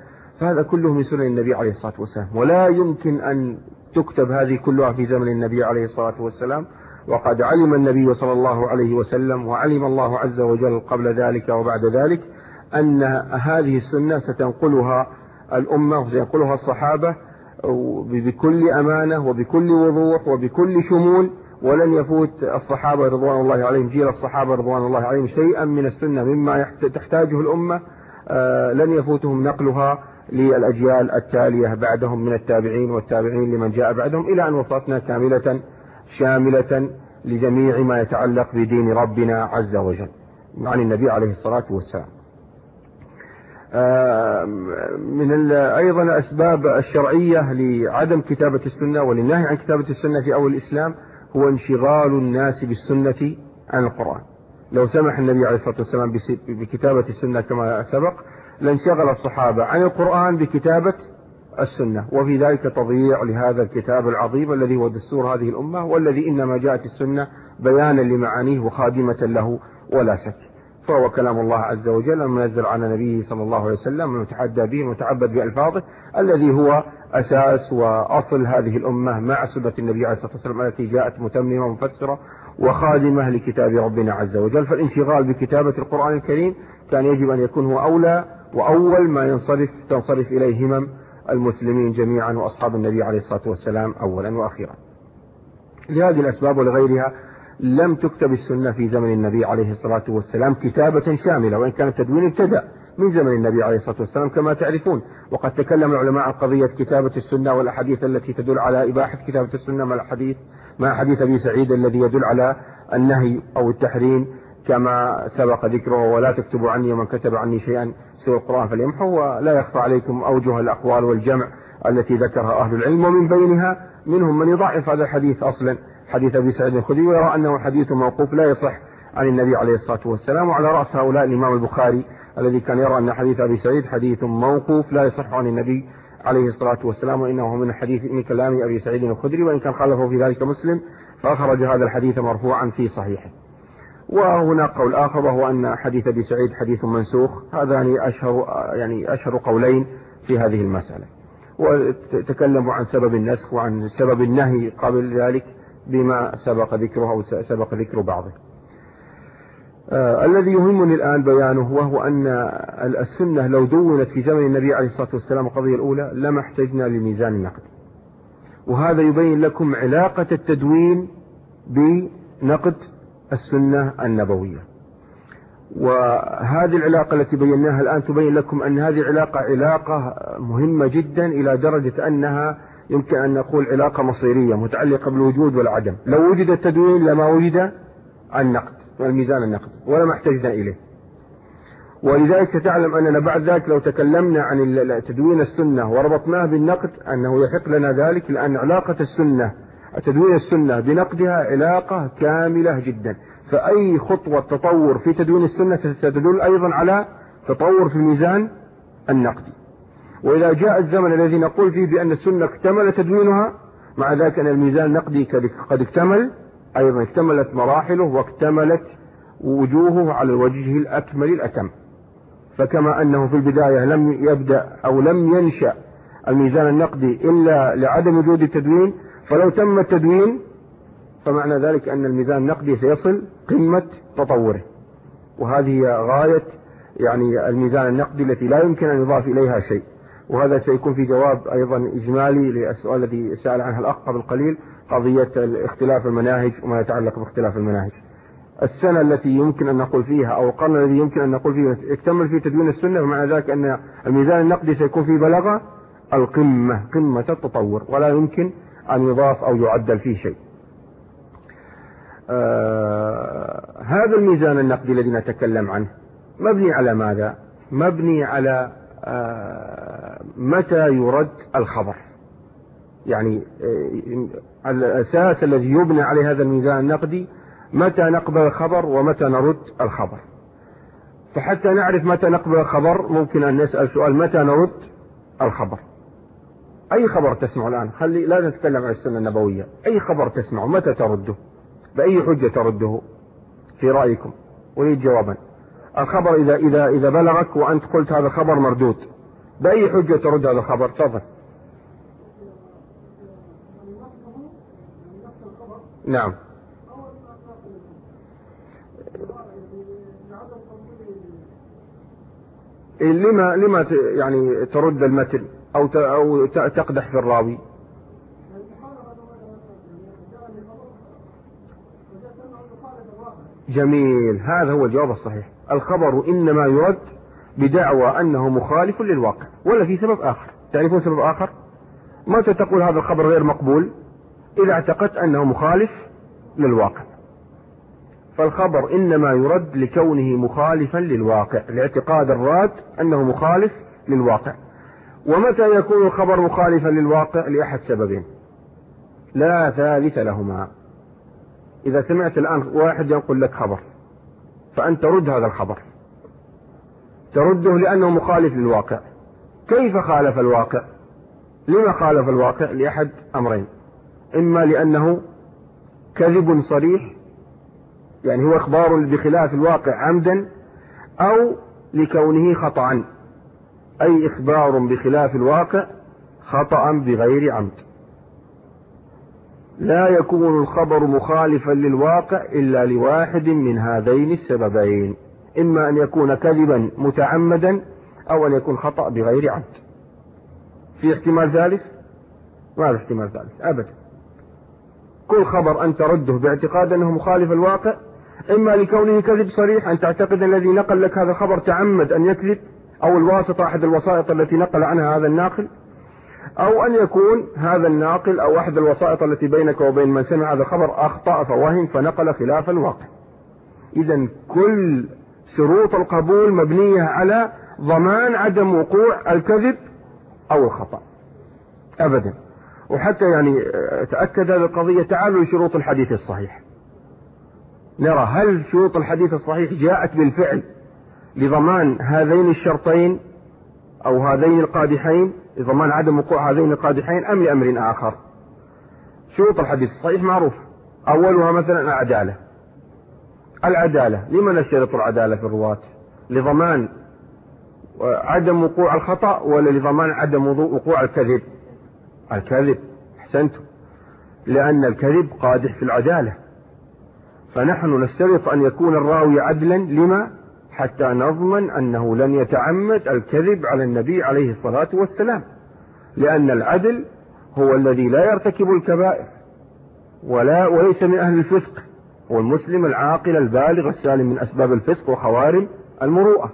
فهذا كله من سنن النبي عليه الصلاة والسلام. ولا يمكن أن تكتب هذه كلها في زمن النبي عليه الصلاة والسلام. وقد علم النبي صلى الله عليه وسلم وعلم الله عز وجل قبل ذلك وبعد ذلك أن هذه السنة ستنقلها الأمة وسينقلها الصحابة بكل أمانة وبكل وضوح وبكل شمول. ولن يفوت الصحابة رضوان الله عليهم جيل الصحابة رضوان الله عليهم شيئا من السنة مما تحتاجه الأمة. آه، لن يفوتهم نقلها للأجيال التالية بعدهم من التابعين والتابعين لمن جاء بعدهم إلى أن وصلتنا كاملة شاملة لجميع ما يتعلق بدين ربنا عز وجل عن النبي عليه الصلاة والسلام. آه، من أيضا الأسباب الشرعية لعدم كتابة السنة وللنهي عن كتابة السنة في أول الإسلام هو انشغال الناس بالسنة عن القرآن. لو سمح النبي عليه الصلاة والسلام بكتابة السنة كما سبق لانشغل الصحابة عن القرآن بكتابة السنة وفي ذلك تضييع لهذا الكتاب العظيم الذي هو دستور هذه الأمة والذي إنما جاءت السنة بيانا لمعانيه وخادمة له ولا شك. فهو كلام الله عز وجل المنزل على نبيه صلى الله عليه وسلم المتحدى به المتعبد بألفاظه الذي هو أساس وأصل هذه الأمة مع سنة النبي عليه الصلاة والسلام التي جاءت متممة ومفسرة وخادمة لكتاب ربنا عز وجل. فالانشغال بكتابة القرآن الكريم كان يجب أن يكون هو أولى وأول ما ينصرف تنصرف إليه همم المسلمين جميعا وأصحاب النبي عليه الصلاة والسلام أولا وأخيرا. لهذه الأسباب ولغيرها لم تكتب السنة في زمن النبي عليه الصلاة والسلام كتابة شاملة وإن كان التدوين ابتدأ من زمن النبي عليه الصلاة والسلام كما تعرفون. وقد تكلم العلماء عن قضية كتابة السنة والأحاديث التي تدل على إباحة كتابة السنة مع الحديث مع حديث أبي سعيد الذي يدل على النهي أو التحريم كما سبق ذكره ولا تكتبوا عني ومن كتب عني شيئا سوى القرآن فليمحو ولا يخفى عليكم أوجه الأقوال والجمع التي ذكرها أهل العلم ومن بينها منهم من يضعف هذا الحديث أصلا. حديث أبي سعيد الخدري ويرى أنه حديث موقوف لا يصح عن النبي عليه الصلاة والسلام وعلى رأس هؤلاء الإمام البخاري الذي كان يرى أن حديث أبي سعيد حديث موقوف لا يصح عن النبي عليه الصلاة والسلام وإنه من حديث من كلام أبي سعيد الخدري وإن كان خالفه في ذلك مسلم فأخرج هذا الحديث مرفوعا في صحيحه. وهناك قول آخر وهو أن حديث أبي سعيد حديث منسوخ. هذان أشهر يعني أشهر قولين في هذه المسألة. وتكلموا عن سبب النسخ وعن سبب النهي قبل ذلك بما سبق ذكره أو سبق ذكر بعضه. آه الذي يهمني الآن بيانه وهو أن السنة لو دونت في زمن النبي عليه الصلاة والسلام القضية الأولى لما احتجنا لميزان النقد. وهذا يبين لكم علاقة التدوين بنقد السنة النبوية. وهذه العلاقة التي بيناها الآن تبين لكم أن هذه العلاقة علاقة مهمة جدا إلى درجة أنها يمكن أن نقول علاقة مصيرية متعلقة بالوجود والعدم. لو وجد التدوين لما وجد النقد والميزان النقدي ولما احتجنا إليه. ولذلك ستعلم أننا بعد ذلك لو تكلمنا عن تدوين السنة وربطناه بالنقد أنه يحق لنا ذلك لأن علاقة السنة تدوين السنة بنقدها علاقة كاملة جدا. فأي خطوة تطور في تدوين السنة ستدل أيضا على تطور في الميزان النقدي. وإذا جاء الزمن الذي نقول فيه بأن السنة اكتمل تدوينها مع ذلك أن الميزان النقدي قد اكتمل أيضا اكتملت مراحله واكتملت وجوهه على الوجه الأكمل الأتم. فكما أنه في البداية لم يبدأ أو لم ينشأ الميزان النقدي إلا لعدم وجود التدوين فلو تم التدوين فمعنى ذلك أن الميزان النقدي سيصل قمة تطوره. وهذه غاية يعني الميزان النقدي التي لا يمكن أن يضاف إليها شيء. وهذا سيكون في جواب أيضا إجمالي للسؤال الذي سأل عنها الأخ قبل قليل قضية اختلاف المناهج وما يتعلق باختلاف المناهج. السنة التي يمكن أن نقول فيها أو القرن الذي يمكن أن نقول فيه اكتمل في تدوين السنة ومعنى ذلك أن الميزان النقدي سيكون في بلغة القمة قمة التطور ولا يمكن أن يضاف أو يعدل فيه شيء. آه هذا الميزان النقدي الذي نتكلم عنه مبني على ماذا؟ مبني على آه متى يرد الخبر. يعني آه الأساس الذي يبنى عليه هذا الميزان النقدي متى نقبل الخبر ومتى نرد الخبر. فحتى نعرف متى نقبل الخبر ممكن أن نسأل سؤال متى نرد الخبر. أي خبر تسمع الآن؟ خلي لا نتكلم عن السنة النبوية. أي خبر تسمع؟ متى ترده؟ بأي حجة ترده؟ في رأيكم. أريد جوابا. الخبر إذا إذا إذا بلغك وأنت قلت هذا خبر مردود. بأي حجة ترد هذا الخبر؟ تفضل. نعم. لما لما يعني ترد المتن؟ أو أو تقدح في الراوي. جميل. هذا هو الجواب الصحيح. الخبر إنما يرد بدعوى أنه مخالف للواقع ولا في سبب آخر. تعرفون سبب آخر؟ متى تقول هذا الخبر غير مقبول؟ إذا اعتقدت أنه مخالف للواقع. فالخبر إنما يرد لكونه مخالفا للواقع لاعتقاد الراد أنه مخالف للواقع. ومتى يكون الخبر مخالفا للواقع لأحد سببين لا ثالث لهما. إذا سمعت الآن واحد ينقل لك خبر فأنت ترد هذا الخبر. ترده لأنه مخالف للواقع. كيف خالف الواقع؟ لما خالف الواقع؟ لأحد أمرين. إما لأنه كذب صريح يعني هو إخبار بخلاف الواقع عمدا أو لكونه خطأ أي إخبار بخلاف الواقع خطأ بغير عمد. لا يكون الخبر مخالفا للواقع إلا لواحد من هذين السببين إما أن يكون كذبا متعمدا أو أن يكون خطأ بغير عمد. في احتمال ثالث؟ ما في احتمال ثالث أبدا. كل خبر أن ترده باعتقاد أنه مخالف الواقع إما لكونه كذب صريح أن تعتقد الذي نقل لك هذا الخبر تعمد أن يكذب أو الواسطة أحد الوسائط التي نقل عنها هذا الناقل أو أن يكون هذا الناقل أو أحد الوسائط التي بينك وبين من سمع هذا الخبر أخطأ فوهم فنقل خلاف الواقع إذا كل شروط القبول مبنية على ضمان عدم وقوع الكذب أو الخطأ. أبدا. وحتى يعني تأكد هذه القضية تعالوا لشروط الحديث الصحيح. نرى هل شروط الحديث الصحيح جاءت بالفعل لضمان هذين الشرطين أو هذين القادحين لضمان عدم وقوع هذين القادحين أم لأمر آخر. شروط الحديث الصحيح معروف. أولها مثلا العدالة. العدالة. لما نشترط العدالة في الرواة؟ لضمان عدم وقوع الخطأ ولا لضمان عدم وقوع الكذب؟ الكذب. أحسنتم. لأن الكذب قادح في العدالة. فنحن نشترط أن يكون الراوي عدلا. لما؟ حتى نضمن أنه لن يتعمد الكذب على النبي عليه الصلاة والسلام لأن العدل هو الذي لا يرتكب الكبائر ولا وليس من أهل الفسق هو المسلم العاقل البالغ السالم من أسباب الفسق وخوارم المروءة.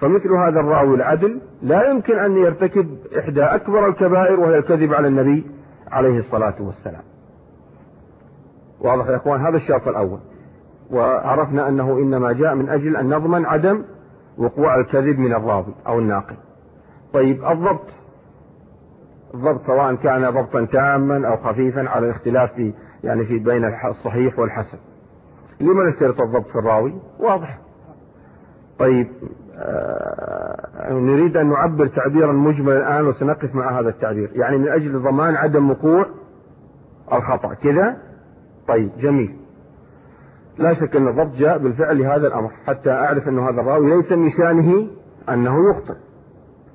فمثل هذا الراوي العدل لا يمكن أن يرتكب إحدى أكبر الكبائر وهي الكذب على النبي عليه الصلاة والسلام. واضح يا إخوان؟ هذا الشرط الأول. وعرفنا أنه إنما جاء من أجل أن نضمن عدم وقوع الكذب من الراوي أو الناقل. طيب الضبط. الضبط سواء كان ضبطا تاما أو خفيفا على الاختلاف في يعني في بين الصحيح والحسن. لما نشترط الضبط في الراوي؟ واضح. طيب آه نريد أن نعبر تعبيرا مجملا الآن وسنقف مع هذا التعبير. يعني من أجل ضمان عدم وقوع الخطأ. كذا؟ طيب جميل. لا شك أن الضبط جاء بالفعل لهذا الأمر حتى أعرف أن هذا الراوي ليس من شأنه أنه يخطئ.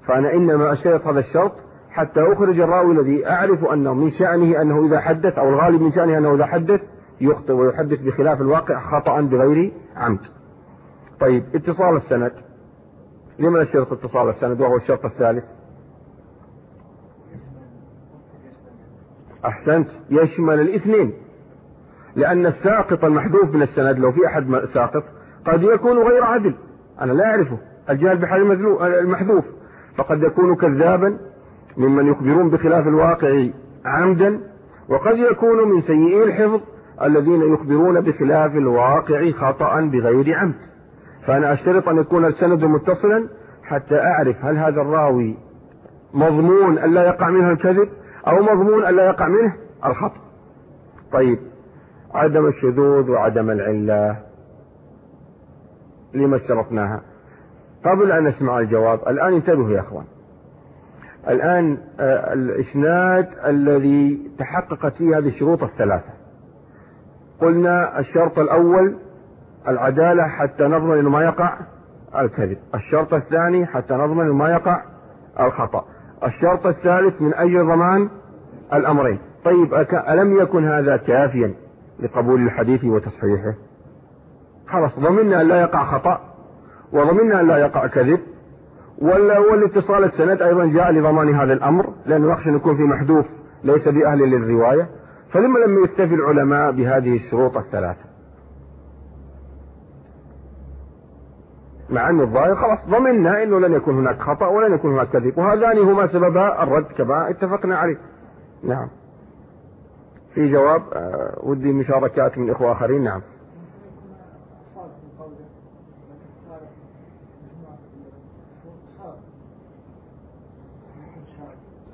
فأنا إنما أشترط هذا الشرط حتى أخرج الراوي الذي أعرف أنه من شأنه أنه إذا حدث أو الغالب من شأنه أنه إذا حدث يخطئ ويحدث بخلاف الواقع خطأ بغير عمد. طيب اتصال السند. لمن الشرط اتصال السند وهو الشرط الثالث؟ أحسنت يشمل الاثنين. لأن الساقط المحذوف من السند لو في أحد ساقط قد يكون غير عدل. أنا لا أعرفه. الجهل بحال المحذوف. فقد يكون كذابا ممن يخبرون بخلاف الواقع عمدا وقد يكون من سيئي الحفظ الذين يخبرون بخلاف الواقع خطأ بغير عمد. فأنا أشترط أن يكون السند متصلا حتى أعرف هل هذا الراوي مضمون ألا يقع منه الكذب أو مضمون ألا يقع منه الخطأ. طيب. عدم الشذوذ وعدم العلة. لما اشترطناها. قبل أن نسمع الجواب الآن انتبهوا يا أخوان. الآن آه، الإسناد الذي تحققت فيه هذه الشروط الثلاثة. قلنا الشرط الأول العدالة حتى نضمن أنه ما يقع الكذب. الشرط الثاني حتى نضمن أنه ما يقع الخطأ. الشرط الثالث من أجل ضمان الأمرين. طيب ألم يكن هذا كافيا؟ لقبول الحديث وتصحيحه. خلاص ضمننا أن لا يقع خطأ وضمننا أن لا يقع كذب والاتصال السند أيضا جاء لضمان هذا الأمر لأنه يخشى أن يكون في محذوف ليس بأهل للرواية. فلما لم يكتفي العلماء بهذه الشروط الثلاثة؟ مع أن الظاهر خلاص ضمننا أنه لن يكون هناك خطأ ولن يكون هناك كذب وهذان هما سببا الرد كما اتفقنا عليه. نعم. في جواب آه، ودي مشاركات من إخوة آخرين نعم.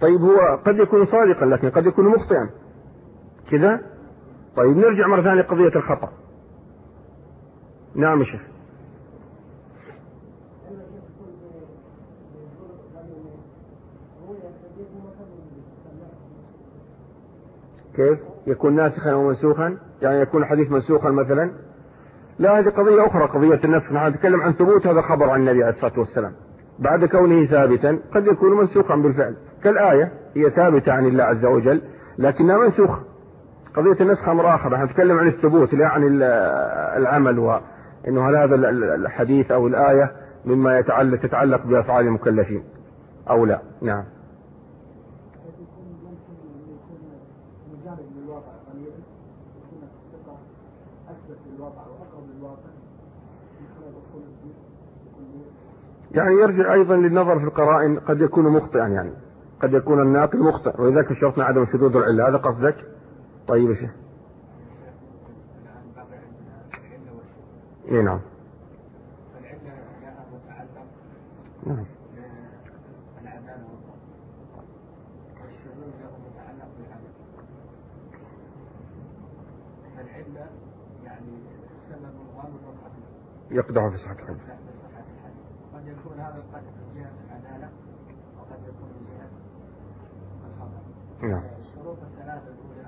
طيب هو قد يكون صادقا لكن قد يكون مخطئا. كذا؟ طيب نرجع مرة ثانية قضية الخطأ. نعم شيخ. كيف؟ يكون ناسخا أو منسوخا يعني يكون الحديث منسوخا مثلا. لا هذه قضية أخرى قضية النسخ. نحن نتكلم عن ثبوت هذا خبر عن النبي عليه الصلاة والسلام. بعد كونه ثابتا قد يكون منسوخا بالفعل. كالآية هي ثابتة عن الله عز وجل لكنها منسوخة. قضية النسخ أمر آخر. نحن نتكلم عن الثبوت لا عن العمل وإنه هل هذا الحديث أو الآية مما يتعلق تتعلق بأفعال المكلفين. أو لا. نعم. يعني يرجع أيضا للنظر في القرائن قد يكون مخطئا يعني. قد يكون الناقل مخطئ. ولذلك شرطنا عدم شذوذ العلة. هذا قصدك؟ طيب يا شيخ. اي نعم. نعم. يقدح في صحة الحديث هذا قد من جهة العدالة وقد يكون من جهة الخطأ نعم. الشروط الثلاثة الأولى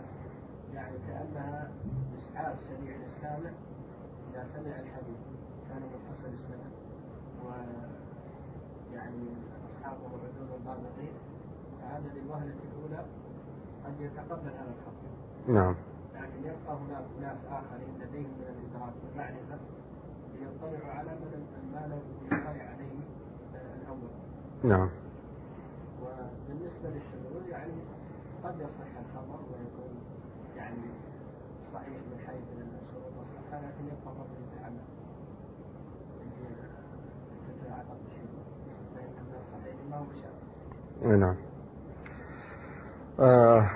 يعني كأنها إسعاف سريع للسامع إذا سمع الحديث كان متصل السند ويعني أصحابه عدول ضابطين فهذا للوهلة الأولى قد يتقبل هذا الخطأ نعم. لكن يبقى هناك ناس آخرين لديهم من الإدراك والمعرفة ليطلعوا على ما لم يطلع عليه الأول. نعم. قد يصح الخبر ويكون يعني صحيح من حيث شروط الصحة لكن يبقى برضه يتعلق تتعلق بالشروط فإن الصحيح ما هو بشرط. نعم. آه،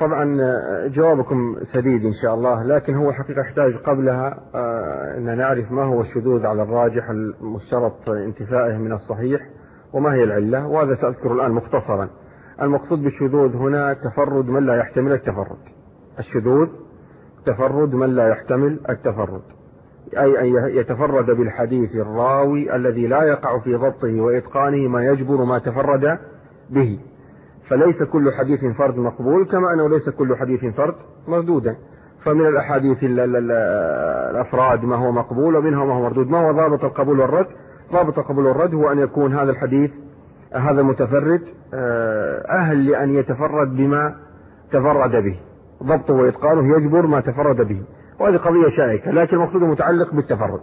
طبعا جوابكم سديد إن شاء الله لكن هو الحقيقة يحتاج قبلها آه، أن نعرف ما هو الشذوذ على الراجح المشترط انتفائه من الصحيح وما هي العلة وهذا سأذكر الآن مختصرا. المقصود بالشذوذ هنا تفرد من لا يحتمل التفرد. الشذوذ تفرد من لا يحتمل التفرد. أي أن يتفرد بالحديث الراوي الذي لا يقع في ضبطه وإتقانه ما يجبر ما تفرد به. فليس كل حديث فرد مقبول كما أنه ليس كل حديث فرد مردودا فمن الأحاديث الأفراد ما هو مقبول ومنها ما هو مردود. ما هو ضابط القبول والرد؟ ضابط القبول والرد هو أن يكون هذا الحديث هذا المتفرد آه، أهل لأن يتفرد بما تفرد به. ضبطه وإتقانه يجبر ما تفرد به. وهذه قضية شائكة لكن المقصود متعلق بالتفرد.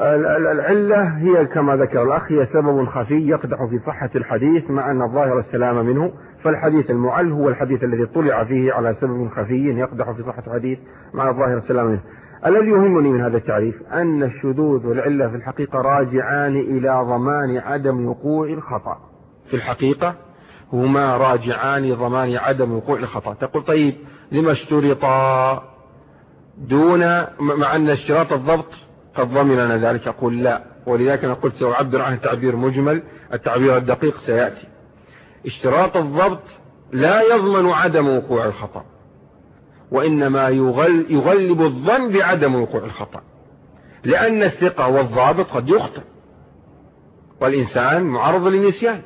العلة هي كما ذكر الأخ هي سبب خفي يقدح في صحة الحديث مع أن الظاهر السلام منه. فالحديث المعل هو الحديث الذي طلع فيه على سبب خفي يقدح في صحة الحديث مع الظاهر السلام منه. الذي يهمني من هذا التعريف أن الشذوذ والعلة في الحقيقة راجعان إلى ضمان عدم وقوع الخطأ. في الحقيقة هما راجعان ضمان عدم وقوع الخطأ. تقول طيب لما اشترطا دون مع أن اشتراط الضبط قد ضمن لنا ذلك؟ أقول لا. ولذلك أنا قلت سأعبر عن تعبير مجمل. التعبير الدقيق سيأتي. اشتراط الضبط لا يضمن عدم وقوع الخطأ. وإنما يغل يغلب الظن بعدم وقوع الخطأ. لأن الثقة والضابط قد يخطئ. والإنسان معرض للنسيان.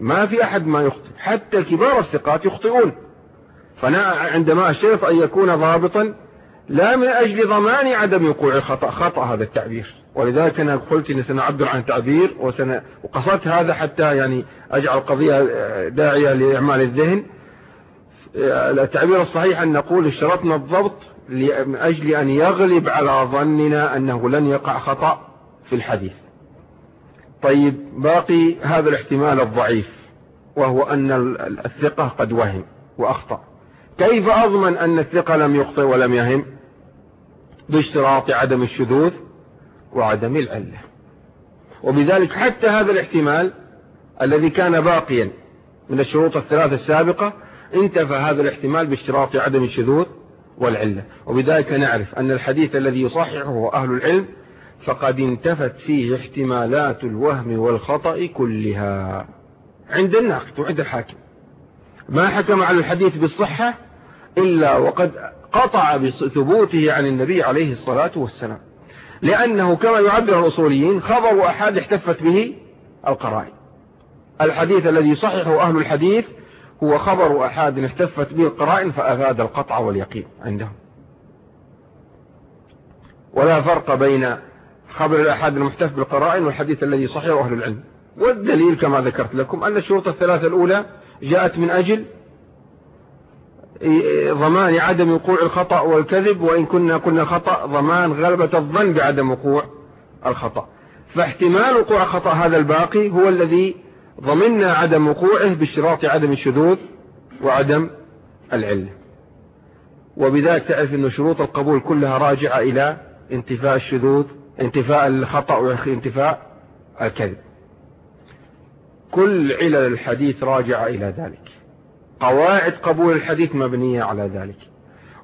ما في أحد ما يخطئ. حتى كبار الثقات يخطئون. فأنا عندما أشرف أن يكون ضابطا لا من أجل ضمان عدم وقوع الخطأ. خطأ هذا التعبير. ولذلك أنا قلت أني سنعبر عن تعبير. وقصدت هذا حتى يعني أجعل القضية داعية لإعمال الذهن. التعبير الصحيح أن نقول اشترطنا الضبط من أجل أن يغلب على ظننا أنه لن يقع خطأ في الحديث. طيب باقي هذا الاحتمال الضعيف وهو أن الثقة قد وهم وأخطأ. كيف أضمن أن الثقة لم يخطئ ولم يهم؟ باشتراط عدم الشذوذ وعدم العلة. وبذلك حتى هذا الاحتمال الذي كان باقيا من الشروط الثلاثة السابقة انتفى هذا الاحتمال باشتراط عدم الشذوذ والعلة. وبذلك نعرف أن الحديث الذي يصححه أهل العلم فقد انتفت فيه احتمالات الوهم والخطأ كلها. عند الناقد وعند الحاكم. ما حكم على الحديث بالصحة إلا وقد قطع بثبوته عن النبي عليه الصلاة والسلام. لأنه كما يعبر الأصوليين خبر أحد احتفت به القرائن. الحديث الذي يصححه أهل الحديث هو خبر أحد احتفت به القرائن فأفاد القطع واليقين عندهم. ولا فرق بين خبر الأحد المحتف بالقرائن والحديث الذي صححه أهل العلم. والدليل كما ذكرت لكم أن الشروط الثلاثة الأولى جاءت من أجل ضمان عدم وقوع الخطأ والكذب وإن كنا قلنا خطأ ضمان غلبة الظن بعدم وقوع الخطأ. فاحتمال وقوع خطأ هذا الباقي هو الذي ضمننا عدم وقوعه باشتراط عدم الشذوذ وعدم العلة وبذلك تعرف أن شروط القبول كلها راجعة إلى انتفاء الشذوذ انتفاء الخطأ وانتفاء الكذب. كل علل الحديث راجعة إلى ذلك. قواعد قبول الحديث مبنية على ذلك.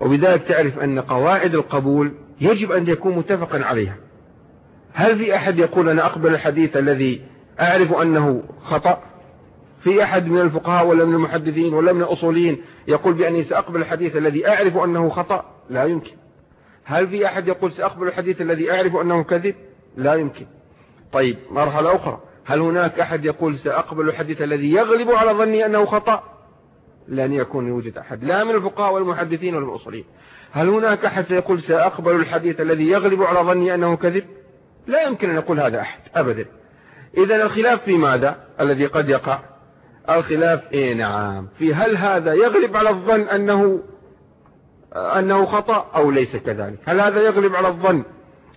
وبذلك تعرف أن قواعد القبول يجب أن يكون متفقا عليها. هل في أحد يقول أنا أقبل الحديث الذي أعرف أنه خطأ. في أحد من الفقهاء ولا من المحدثين ولا من الأصوليين يقول بأني سأقبل الحديث الذي أعرف أنه خطأ؟ لا يمكن. هل في أحد يقول سأقبل الحديث الذي أعرف أنه كذب؟ لا يمكن. طيب مرحلة أخرى. هل هناك أحد يقول سأقبل الحديث الذي يغلب على ظني أنه خطأ؟ لن يكون يوجد أحد. لا من الفقهاء والمحدثين والمؤصلين هل هناك أحد سيقول سأقبل الحديث الذي يغلب على ظني أنه كذب؟ لا يمكن أن يقول هذا أحد أبدا. إذا الخلاف في ماذا؟ الذي قد يقع. الخلاف إيه نعم. في هل هذا يغلب على الظن أنه أنه خطأ أو ليس كذلك؟ هل هذا يغلب على الظن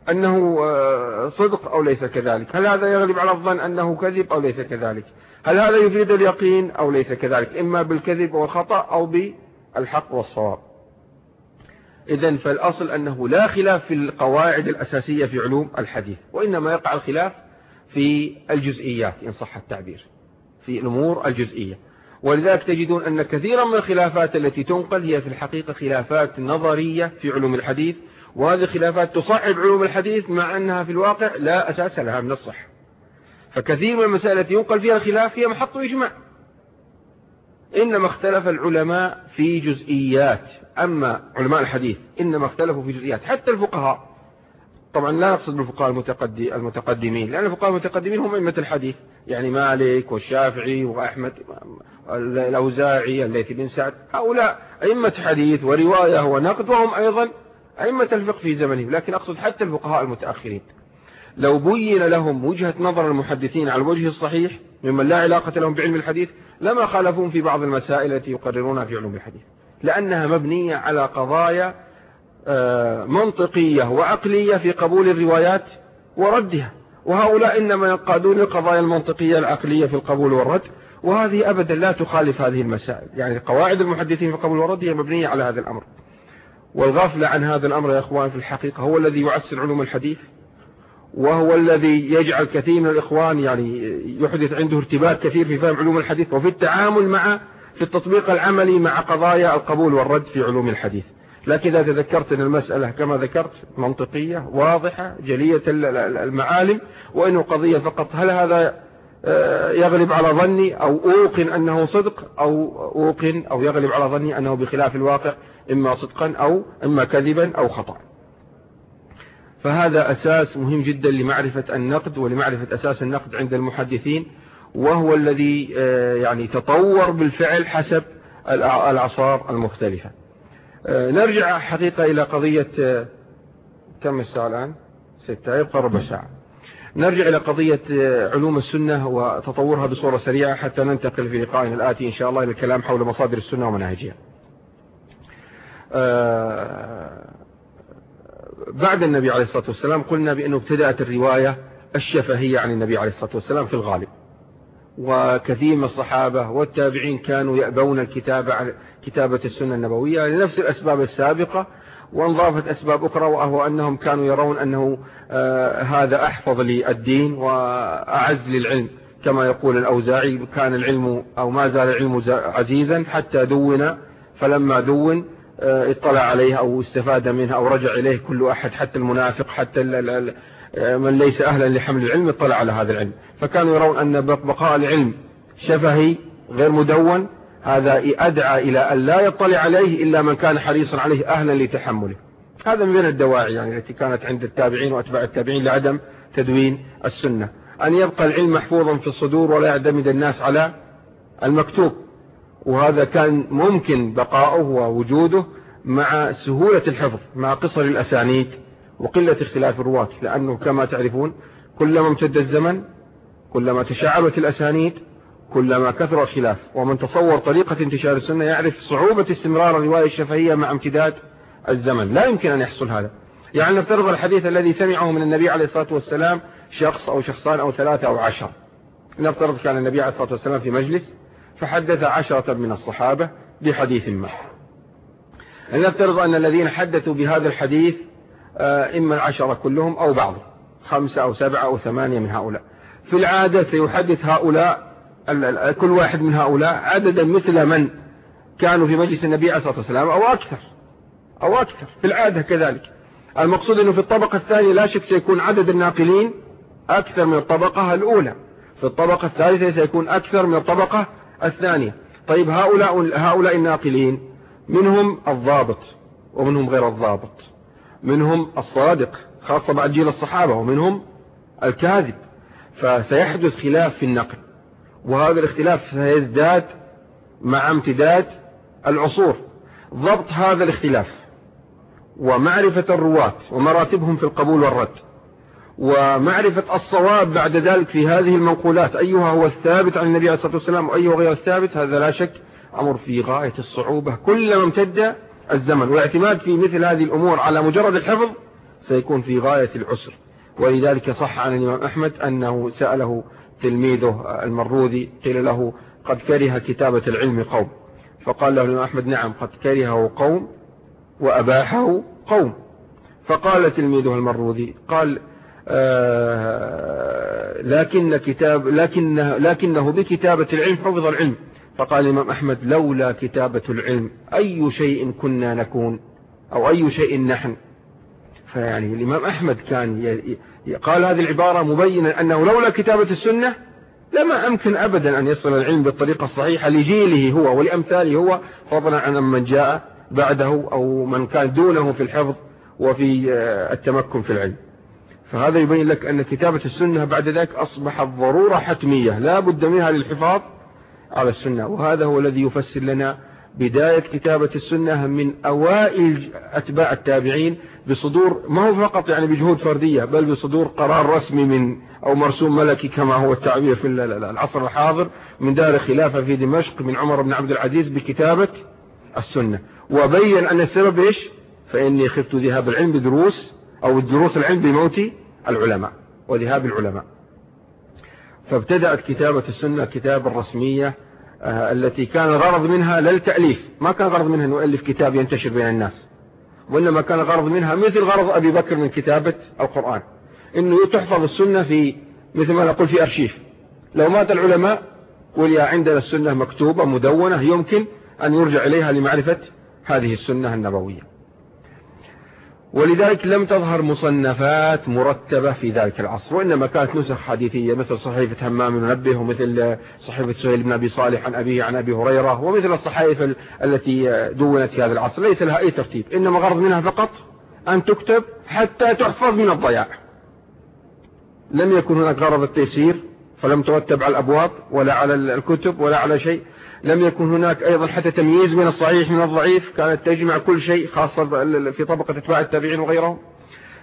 أنه آه، صدق أو ليس كذلك؟ هل هذا يغلب على الظن أنه كذب أو ليس كذلك؟ هل هذا يفيد اليقين أو ليس كذلك؟ إما بالكذب والخطأ أو بالحق والصواب. إذا فالأصل أنه لا خلاف في القواعد الأساسية في علوم الحديث وإنما يقع الخلاف في الجزئيات إن صح التعبير في الأمور الجزئية. ولذلك تجدون أن كثيرا من الخلافات التي تنقل هي في الحقيقة خلافات نظرية في علوم الحديث وهذه الخلافات تصعب علوم الحديث مع أنها في الواقع لا أساس لها من الصح. فكثير من المسائل التي ينقل فيها الخلاف هي محط إجماع. إنما اختلف العلماء في جزئيات. أما علماء الحديث إنما اختلفوا في جزئيات. حتى الفقهاء طبعا لا نقصد بالفقهاء المتقدمين لأن الفقهاء المتقدمين هم أئمة الحديث يعني مالك والشافعي وأحمد الأوزاعي الليثي بن سعد هؤلاء أئمة حديث ورواية ونقد وهم أيضا أئمة الفقه في زمنهم لكن أقصد حتى الفقهاء المتأخرين. لو بين لهم وجهة نظر المحدثين على الوجه الصحيح ممن لا علاقة لهم بعلم الحديث لما خالفون في بعض المسائل التي يقررونها في علوم الحديث لأنها مبنية على قضايا منطقية وعقلية في قبول الروايات وردها. وهؤلاء إنما ينقادون القضايا المنطقية العقلية في القبول والرد. وهذه أبدا لا تخالف هذه المسائل. يعني قواعد المحدثين في القبول والرد هي مبنية على هذا الأمر. والغفلة عن هذا الأمر يا أخوان في الحقيقة هو الذي يعسر علوم الحديث. وهو الذي يجعل كثير من الإخوان يعني يحدث عنده ارتباك كثير في فهم علوم الحديث وفي التعامل مع في التطبيق العملي مع قضايا القبول والرد في علوم الحديث. لكن إذا تذكرت أن المسألة كما ذكرت منطقية واضحة جلية المعالم وإنه قضية فقط هل هذا آه، يغلب على ظني أو أوقن أنه صدق أو أوقن أو يغلب على ظني أنه بخلاف الواقع إما صدقا أو إما كذبا أو خطأ. فهذا أساس مهم جدا لمعرفة النقد ولمعرفة أساس النقد عند المحدثين وهو الذي آه، يعني تطور بالفعل حسب الأعصار المختلفة. نرجع حقيقة إلى قضية آه، كم الساعة الآن؟ ستة يبقى ربع ساعة. نرجع إلى قضية علوم السنة وتطورها بصورة سريعة حتى ننتقل في لقائنا الآتي إن شاء الله إلى الكلام حول مصادر السنة ومناهجها. بعد النبي عليه الصلاة والسلام قلنا بأنه ابتدأت الرواية الشفهية عن النبي عليه الصلاة والسلام في الغالب. وكثير من الصحابة والتابعين كانوا يأبون الكتابة كتابة السنة النبوية. لنفس الأسباب السابقة وانضافت أسباب أخرى وهو أنهم كانوا يرون أنه آه هذا أحفظ للدين وأعز للعلم. كما يقول الأوزاعي كان العلم أو ما زال العلم عزيزا حتى دون فلما دون آه، اطلع عليه أو استفاد منها أو رجع إليه كل أحد حتى المنافق حتى من ليس أهلا لحمل العلم اطلع على هذا العلم. فكانوا يرون أن بقاء العلم شفهي غير مدون. هذا أدعى إلى أن لا يطلع عليه إلا من كان حريصا عليه أهلا لتحمله. هذا من بين الدواعي يعني التي كانت عند التابعين وأتباع التابعين لعدم تدوين السنة. أن يبقى العلم محفوظا في الصدور ولا يعتمد الناس على المكتوب. وهذا كان ممكن بقاؤه ووجوده مع سهولة الحفظ مع قصر الأسانيد. وقلة اختلاف الرواة لأنه كما تعرفون كلما امتد الزمن كلما تشعبت الأسانيد كلما كثر الخلاف. ومن تصور طريقة انتشار السنة يعرف صعوبة استمرار الرواية الشفهية مع امتداد الزمن. لا يمكن أن يحصل هذا. يعني نفترض الحديث الذي سمعه من النبي عليه الصلاة والسلام شخص أو شخصان أو ثلاثة أو عشر. نفترض كان النبي عليه الصلاة والسلام في مجلس فحدث عشرة من الصحابة بحديث ما. نفترض أن الذين حدثوا بهذا الحديث إما العشرة كلهم أو بعضهم خمسة أو سبعة أو ثمانية من هؤلاء. في العادة سيحدث هؤلاء كل واحد من هؤلاء عددا مثل من كانوا في مجلس النبي عليه الصلاة والسلام أو أكثر. أو أكثر. في العادة كذلك. المقصود أنه في الطبقة الثانية لا شك سيكون عدد الناقلين أكثر من الطبقة الأولى. في الطبقة الثالثة سيكون أكثر من الطبقة الثانية. طيب هؤلاء هؤلاء الناقلين منهم الضابط ومنهم غير الضابط. منهم الصادق خاصة بعد جيل الصحابة ومنهم الكاذب. فسيحدث خلاف في النقل وهذا الاختلاف سيزداد مع امتداد العصور. ضبط هذا الاختلاف ومعرفة الرواة ومراتبهم في القبول والرد ومعرفة الصواب بعد ذلك في هذه المنقولات. أيها هو الثابت عن النبي عليه الصلاة والسلام وأيها غير الثابت هذا لا شك أمر في غاية الصعوبة. كلما امتد الزمن. والاعتماد في مثل هذه الأمور على مجرد الحفظ سيكون في غاية العسر. ولذلك صح عن الإمام أحمد أنه سأله تلميذه المروذي قيل له قد كره كتابة العلم قوم. فقال له الإمام أحمد نعم قد كرهه قوم وأباحه قوم. فقال تلميذه المروذي قال آه لكن كتاب لكنه, لكنه بكتابة العلم حفظ العلم. فقال الإمام أحمد لولا كتابة العلم أي شيء كنا نكون أو أي شيء نحن فيعني الإمام أحمد كان قال هذه العبارة مبينا أنه لولا كتابة السنة لما أمكن أبدا أن يصل العلم بالطريقة الصحيحة لجيله هو ولأمثاله هو فضلا عن من جاء بعده أو من كان دونه في الحفظ وفي آه، التمكن في العلم. فهذا يبين لك أن كتابة السنة بعد ذلك أصبحت ضرورة حتمية لا بد منها للحفاظ على السنة. وهذا هو الذي يفسر لنا بداية كتابة السنة من أوائل أتباع التابعين بصدور ما هو فقط يعني بجهود فردية بل بصدور قرار رسمي من أو مرسوم ملكي كما هو التعبير في العصر الحاضر من دار خلافة في دمشق من عمر بن عبد العزيز بكتابة السنة. وبين أن السبب إيش؟ فإني خفت ذهاب العلم بدروس أو الدروس العلم بموت العلماء وذهاب العلماء. فابتدأت كتابة السنة كتاب الرسمية آه، التي كان الغرض منها للتأليف. ما كان غرض منها أن يؤلف كتاب ينتشر بين الناس. وإنما كان غرض منها مثل غرض أبي بكر من كتابة القرآن إنه تحفظ السنة في مثل ما نقول في أرشيف. لو مات العلماء وليا عندنا السنة مكتوبة مدونة يمكن أن يرجع إليها لمعرفة هذه السنة النبوية. ولذلك لم تظهر مصنفات مرتبة في ذلك العصر وإنما كانت نسخ حديثية مثل صحيفة همام المنبه ومثل صحيفة سهيل بن أبي صالح عن أبيه عن أبي هريرة ومثل الصحائف التي دونت في هذا العصر ليس لها أي ترتيب إنما غرض منها فقط أن تكتب حتى تحفظ من الضياع. لم يكن هناك غرض التيسير فلم ترتب على الأبواب ولا على الكتب ولا على شيء. لم يكن هناك أيضا حتى تمييز من الصحيح من الضعيف كانت تجمع كل شيء خاصة في طبقة اتباع التابعين وغيرهم.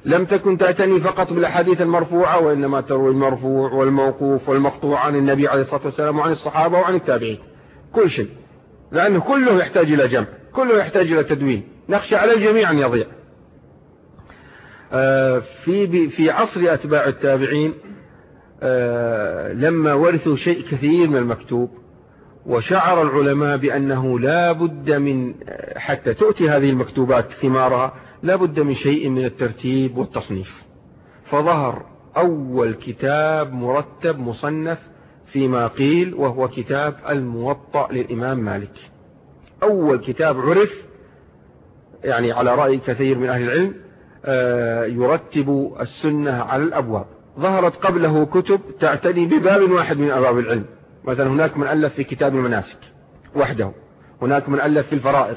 لم تكن تعتني فقط بالأحاديث المرفوعة وإنما تروي المرفوع والموقوف والمقطوع عن النبي عليه الصلاة والسلام وعن الصحابة وعن التابعين. كل شيء. لأنه كله يحتاج إلى جمع كله يحتاج إلى تدوين. نخشى على الجميع أن يضيع. آه، في في عصر أتباع التابعين آه، لما ورثوا شيء كثير من المكتوب وشعر العلماء بأنه لا بد من حتى تؤتي هذه المكتوبات ثمارها لا بد من شيء من الترتيب والتصنيف. فظهر أول كتاب مرتب مصنف فيما قيل وهو كتاب الموطأ للإمام مالك. أول كتاب عرف يعني على رأي كثير من أهل العلم آه، يرتب السنة على الأبواب. ظهرت قبله كتب تعتني بباب واحد من أبواب العلم. مثلا هناك من ألف في كتاب المناسك وحده. هناك من ألف في الفرائض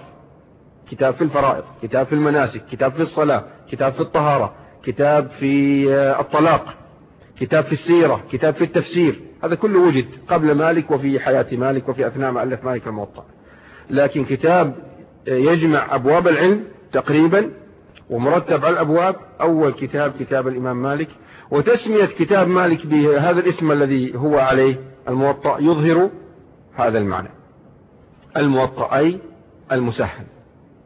كتاب في الفرائض كتاب في المناسك كتاب في الصلاة كتاب في الطهارة كتاب في آه، الطلاق كتاب في السيرة كتاب في التفسير. هذا كله وجد قبل مالك وفي حياة مالك وفي أثناء ما ألف مالك الموطأ. لكن كتاب آه، يجمع أبواب العلم تقريبا ومرتب على الأبواب. أول كتاب كتاب الإمام مالك. وتسمية كتاب مالك بهذا الاسم الذي هو عليه الموطأ يظهر هذا المعنى. الموطأ أي المسهل.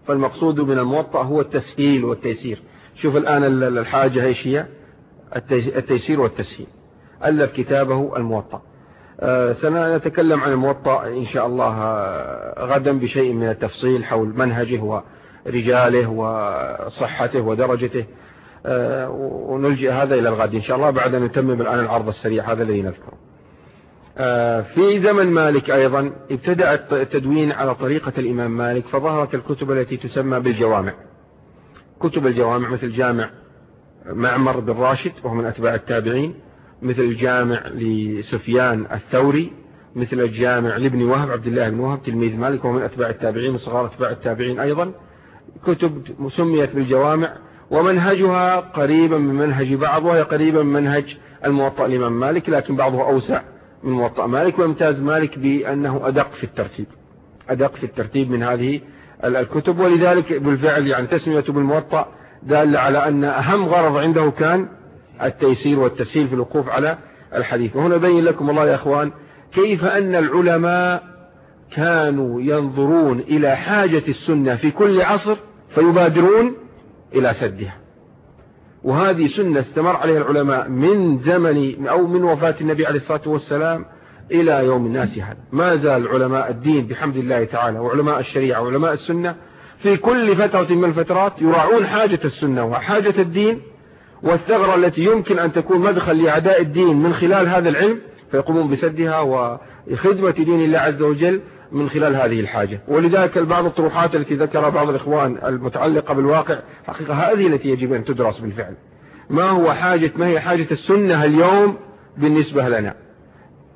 فالمقصود من الموطأ هو التسهيل والتيسير. شوف الآن الحاجة إيش هي التيسير والتسهيل. ألف كتابه الموطأ. آه، سنتكلم عن الموطأ إن شاء الله آه، غدا بشيء من التفصيل حول منهجه ورجاله وصحته ودرجته. آه، ونلجئ هذا إلى الغد إن شاء الله. بعد أن نتمم الآن العرض السريع هذا الذي نذكره. في زمن مالك أيضا ابتدأ التدوين على طريقة الإمام مالك فظهرت الكتب التي تسمى بالجوامع. كتب الجوامع مثل جامع معمر بن راشد وهو من أتباع التابعين مثل الجامع لسفيان الثوري مثل الجامع لابن وهب عبد الله بن وهب تلميذ مالك وهو من أتباع التابعين من صغار أتباع التابعين أيضا. كتب سميت بالجوامع ومنهجها قريبا من منهج بعض وهي قريبا من منهج الموطأ الإمام مالك لكن بعضه أوسع. من موطأ مالك ويمتاز مالك بأنه أدق في الترتيب. أدق في الترتيب من هذه الكتب ولذلك بالفعل يعني تسميته بالموطأ دال على أن أهم غرض عنده كان التيسير والتسهيل في الوقوف على الحديث. وهنا بين لكم الله يا أخوان كيف أن العلماء كانوا ينظرون إلى حاجة السنة في كل عصر فيبادرون إلى سدها. وهذه سنة استمر عليها العلماء من زمن أو من وفاة النبي عليه الصلاة والسلام إلى يوم الناس هذا. ما زال علماء الدين بحمد الله تعالى وعلماء الشريعة وعلماء السنة في كل فترة من الفترات يراعون حاجة السنة وحاجة الدين والثغرة التي يمكن أن تكون مدخل لأعداء الدين من خلال هذا العلم فيقومون بسدها وخدمة دين الله عز وجل من خلال هذه الحاجة. ولذلك بعض الطروحات التي ذكرها بعض الإخوان المتعلقة بالواقع حقيقة هذه التي يجب أن تدرس بالفعل. ما هو حاجة ما هي حاجة السنة اليوم بالنسبة لنا؟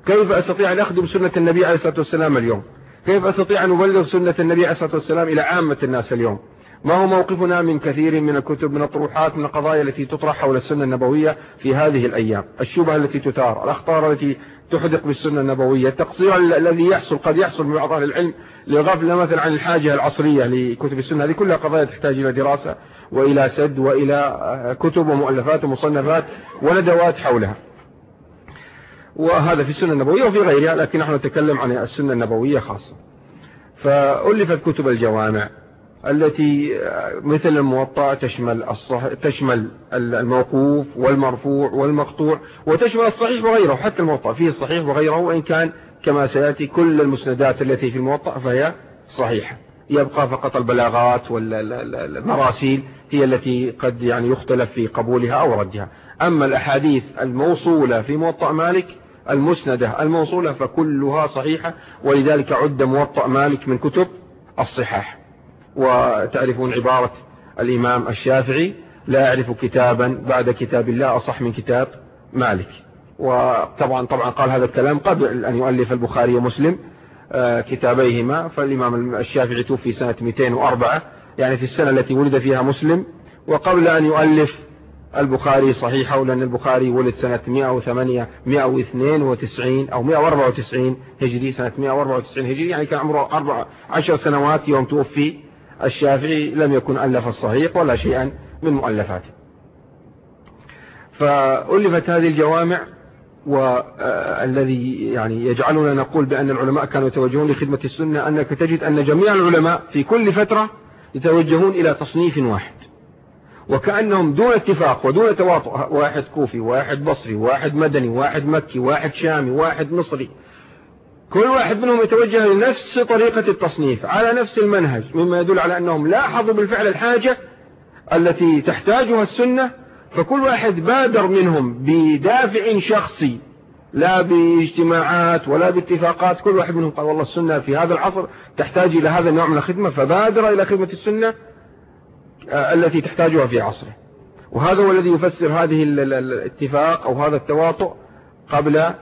كيف أستطيع أن أخدم سنة النبي عليه الصلاة والسلام اليوم؟ كيف أستطيع أن أبلغ سنة النبي عليه الصلاة والسلام إلى عامة الناس اليوم؟ ما هو موقفنا من كثير من الكتب من الطروحات من القضايا التي تطرح حول السنة النبوية في هذه الأيام؟ الشبهة التي تثار الأخطار التي تحدق بالسنة النبوية. التقصير الذي يحصل قد يحصل من بعض أهل العلم للغفلة مثلا عن الحاجة العصرية لكتب السنة. هذه كلها قضايا تحتاج إلى دراسة وإلى سد وإلى كتب ومؤلفات ومصنفات وندوات حولها. وهذا في السنة النبوية وفي غيرها لكن نحن نتكلم عن السنة النبوية خاصة. فألفت كتب الجوامع. التي مثل الموطأ تشمل الصح... تشمل الموقوف والمرفوع والمقطوع وتشمل الصحيح وغيره حتى الموطأ. فيه الصحيح وغيره وإن كان كما سيأتي كل المسندات التي في الموطأ فهي صحيحة. يبقى فقط البلاغات والمراسيل هي التي قد يعني يختلف في قبولها أو ردها. أما الأحاديث الموصولة في موطأ مالك المسندة الموصولة فكلها صحيحة ولذلك عد موطأ مالك من كتب الصحاح. وتعرفون عبارة الإمام الشافعي لا أعرف كتابا بعد كتاب الله أصح من كتاب مالك. وطبعا طبعا قال هذا الكلام قبل أن يؤلف البخاري ومسلم آه، كتابيهما. فالإمام الشافعي توفي سنة 204 يعني في السنة التي ولد فيها مسلم. وقبل أن يؤلف البخاري صحيحة لأن البخاري ولد سنة 108 192 أو 194 هجري سنة 194 هجري يعني كان عمره 14 سنوات يوم توفي الشافعي لم يكن ألف الصحيح ولا شيئا من مؤلفاته. فألفت هذه الجوامع والذي يعني يجعلنا نقول بأن العلماء كانوا يتوجهون لخدمة السنة أنك تجد أن جميع العلماء في كل فترة يتوجهون إلى تصنيف واحد. وكأنهم دون اتفاق ودون تواطؤ واحد كوفي واحد بصري واحد مدني واحد مكي واحد شامي واحد مصري كل واحد منهم يتوجه لنفس طريقة التصنيف على نفس المنهج مما يدل على أنهم لاحظوا بالفعل الحاجة التي تحتاجها السنة فكل واحد بادر منهم بدافع شخصي لا باجتماعات ولا باتفاقات كل واحد منهم قال والله السنة في هذا العصر تحتاج إلى هذا النوع من الخدمة فبادر إلى خدمة السنة آه، التي تحتاجها في عصره. وهذا هو الذي يفسر هذه الاتفاق أو هذا التواطؤ قبل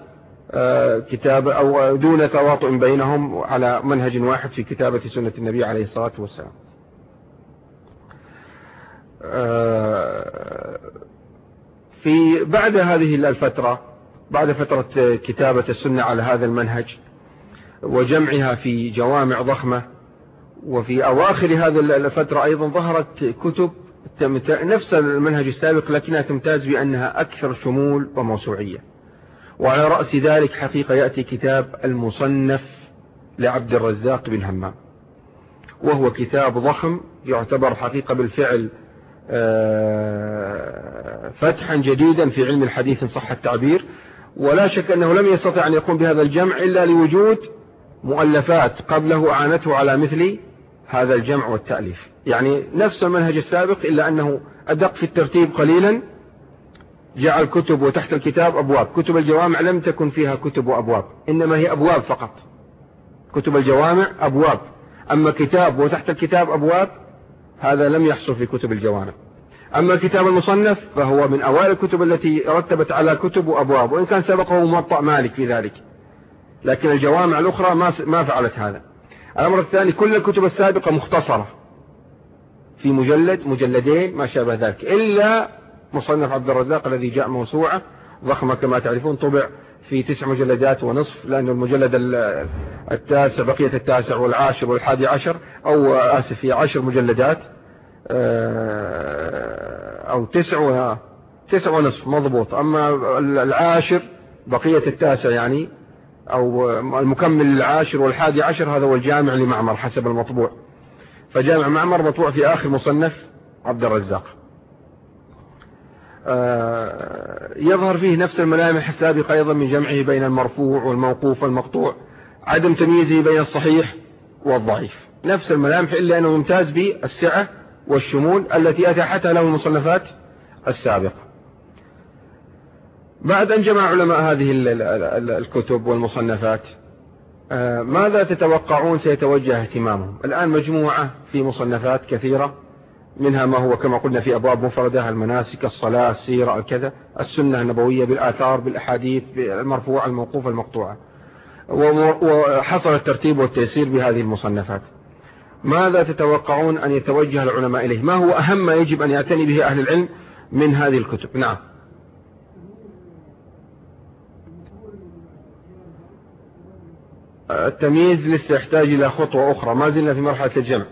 كتاب أو دون تواطؤ بينهم على منهج واحد في كتابة سنة النبي عليه الصلاة والسلام. آه، في بعد هذه الفترة بعد فترة كتابة السنة على هذا المنهج وجمعها في جوامع ضخمة وفي أواخر هذه الفترة أيضا ظهرت كتب نفس المنهج السابق لكنها تمتاز بأنها أكثر شمول وموسوعية. وعلى رأس ذلك حقيقة يأتي كتاب المصنف لعبد الرزاق بن همام. وهو كتاب ضخم يعتبر حقيقة بالفعل آه، فتحا جديدا في علم الحديث إن صح التعبير. ولا شك أنه لم يستطع أن يقوم بهذا الجمع إلا لوجود مؤلفات قبله أعانته على مثل هذا الجمع والتأليف. يعني نفس المنهج السابق إلا أنه أدق في الترتيب قليلا جعل كتب وتحت الكتاب أبواب. كتب الجوامع لم تكن فيها كتب وأبواب إنما هي أبواب فقط. كتب الجوامع أبواب. أما كتاب وتحت الكتاب أبواب هذا لم يحصل في كتب الجوامع. أما كتاب المصنف فهو من أوائل الكتب التي رتبت على كتب وأبواب وإن كان سبقه موطأ مالك في ذلك. لكن الجوامع الأخرى ما ما فعلت هذا. الأمر الثاني كل الكتب السابقة مختصرة. في مجلد مجلدين ما شابه ذلك. إلا مصنف عبد الرزاق الذي جاء موسوعة ضخمة كما تعرفون طبع في تسع مجلدات ونصف لأن المجلد التاسع بقية التاسع والعاشر والحادي عشر أو آسف في عشر مجلدات آه، أو تسع تسع ونصف مضبوط. أما العاشر بقية التاسع يعني أو المكمل العاشر والحادي عشر هذا هو الجامع لمعمر حسب المطبوع. فجامع معمر مطبوع في آخر مصنف عبد الرزاق. يظهر فيه نفس الملامح السابقة أيضا من جمعه بين المرفوع والموقوف والمقطوع عدم تمييزه بين الصحيح والضعيف. نفس الملامح إلا أنه يمتاز بالسعة والشمول التي أتاحتها له المصنفات السابقة. بعد أن جمع علماء هذه الكتب والمصنفات آه، ماذا تتوقعون سيتوجه اهتمامهم؟ الآن مجموعة في مصنفات كثيرة. منها ما هو كما قلنا في أبواب مفردة المناسك الصلاة السيرة الكذا السنة النبوية بالآثار بالأحاديث المرفوعة الموقوفة المقطوعة. وحصل الترتيب والتيسير بهذه المصنفات. ماذا تتوقعون أن يتوجه العلماء إليه؟ ما هو أهم ما يجب أن يعتني به أهل العلم من هذه الكتب؟ نعم. التمييز لسه يحتاج إلى خطوة أخرى. ما زلنا في مرحلة الجمع.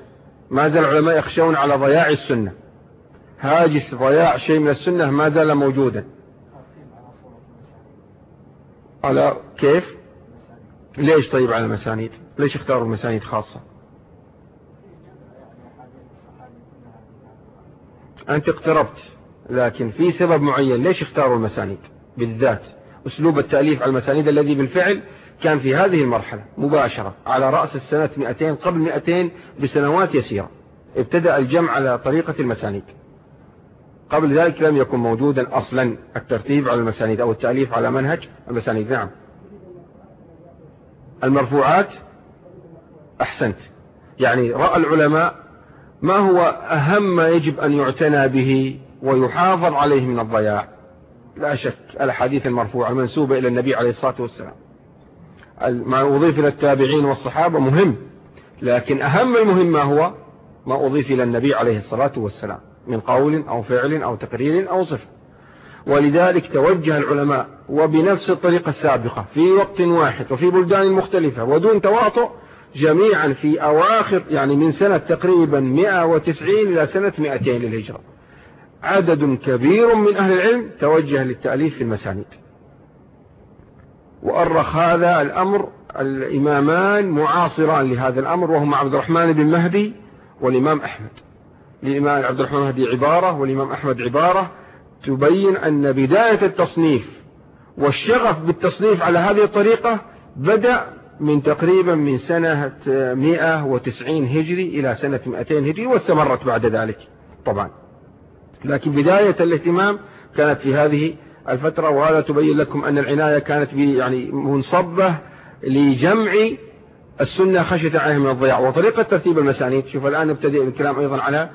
ما زال العلماء يخشون على ضياع السنة. هاجس ضياع شيء من السنة ما زال موجودا. على كيف؟ ليش طيب على المسانيد؟ ليش اختاروا المسانيد خاصة؟ أنت اقتربت لكن في سبب معين. ليش اختاروا المسانيد؟ بالذات أسلوب التأليف على المسانيد الذي بالفعل كان في هذه المرحلة مباشرة على رأس السنة 200 قبل 200 بسنوات يسيرة. ابتدأ الجمع على طريقة المسانيد قبل ذلك لم يكن موجودا أصلا الترتيب على المسانيد أو التأليف على منهج المسانيد نعم. المرفوعات أحسنت. يعني رأى العلماء ما هو أهم ما يجب أن يعتنى به ويحافظ عليه من الضياع. لا شك الحديث المرفوع المنسوبة إلى النبي عليه الصلاة والسلام. ما أضيف إلى التابعين والصحابة مهم لكن أهم المهم ما هو ما أضيف إلى النبي عليه الصلاة والسلام من قول أو فعل أو تقرير أو صفة. ولذلك توجه العلماء وبنفس الطريقة السابقة في وقت واحد وفي بلدان مختلفة ودون تواطؤ جميعا في أواخر يعني من سنة تقريبا 190 إلى سنة 200 للهجرة. عدد كبير من أهل العلم توجه للتأليف في المسانيد. وأرخ هذا الأمر الإمامان معاصران لهذا الأمر وهما عبد الرحمن بن مهدي والإمام أحمد. الإمام عبد الرحمن مهدي عبارة والإمام أحمد عبارة. تبين أن بداية التصنيف والشغف بالتصنيف على هذه الطريقة بدأ من تقريبا من سنة 190 هجري إلى سنة 200 هجري واستمرت بعد ذلك طبعا. لكن بداية الاهتمام كانت في هذه الفترة وهذا تبين لكم أن العناية كانت يعني منصبة لجمع السنة خشية عليها من الضياع. وطريقة ترتيب المسانيد شوف الآن نبتدئ الكلام أيضا على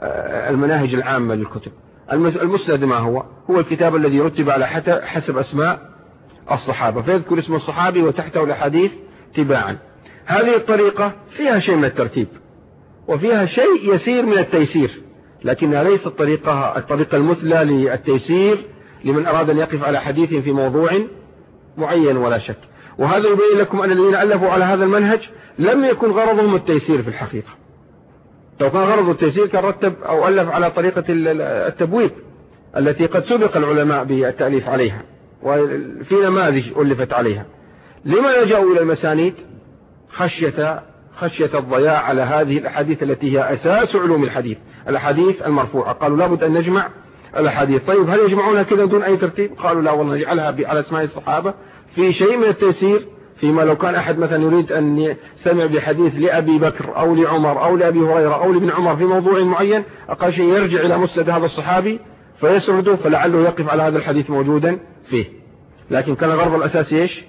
آه، المناهج العامة للكتب. المسند ما هو؟ هو الكتاب الذي رتب على حسب أسماء الصحابة. فيذكر اسم الصحابي وتحته الأحاديث تباعا. هذه الطريقة فيها شيء من الترتيب وفيها شيء يسير من التيسير لكنها ليست الطريقة الطريقة المثلى للتيسير لمن أراد أن يقف على حديث في موضوع معين ولا شك. وهذا يبين لكم أن الذين ألفوا على هذا المنهج لم يكن غرضهم التيسير في الحقيقة. لو كان غرض التيسير كان رتب أو ألف على طريقة التبويب التي قد سبق العلماء بالتأليف عليها وفي نماذج ألفت عليها. لما لجأوا إلى المسانيد؟ خشية خشية الضياع على هذه الأحاديث التي هي أساس علوم الحديث الأحاديث المرفوعة. قالوا لابد أن نجمع الأحاديث طيب هل يجمعونها كذا دون أي ترتيب؟ قالوا لا والله نجعلها على أسماء الصحابة. في شيء من التيسير فيما لو كان أحد مثلا يريد أن سمع بحديث لأبي بكر أو لعمر أو لأبي هريرة أو لابن عمر في موضوع معين أقل شيء يرجع إلى مسند هذا الصحابي فيسرده فلعله يقف على هذا الحديث موجودا فيه. لكن كان الغرض الأساسي إيش؟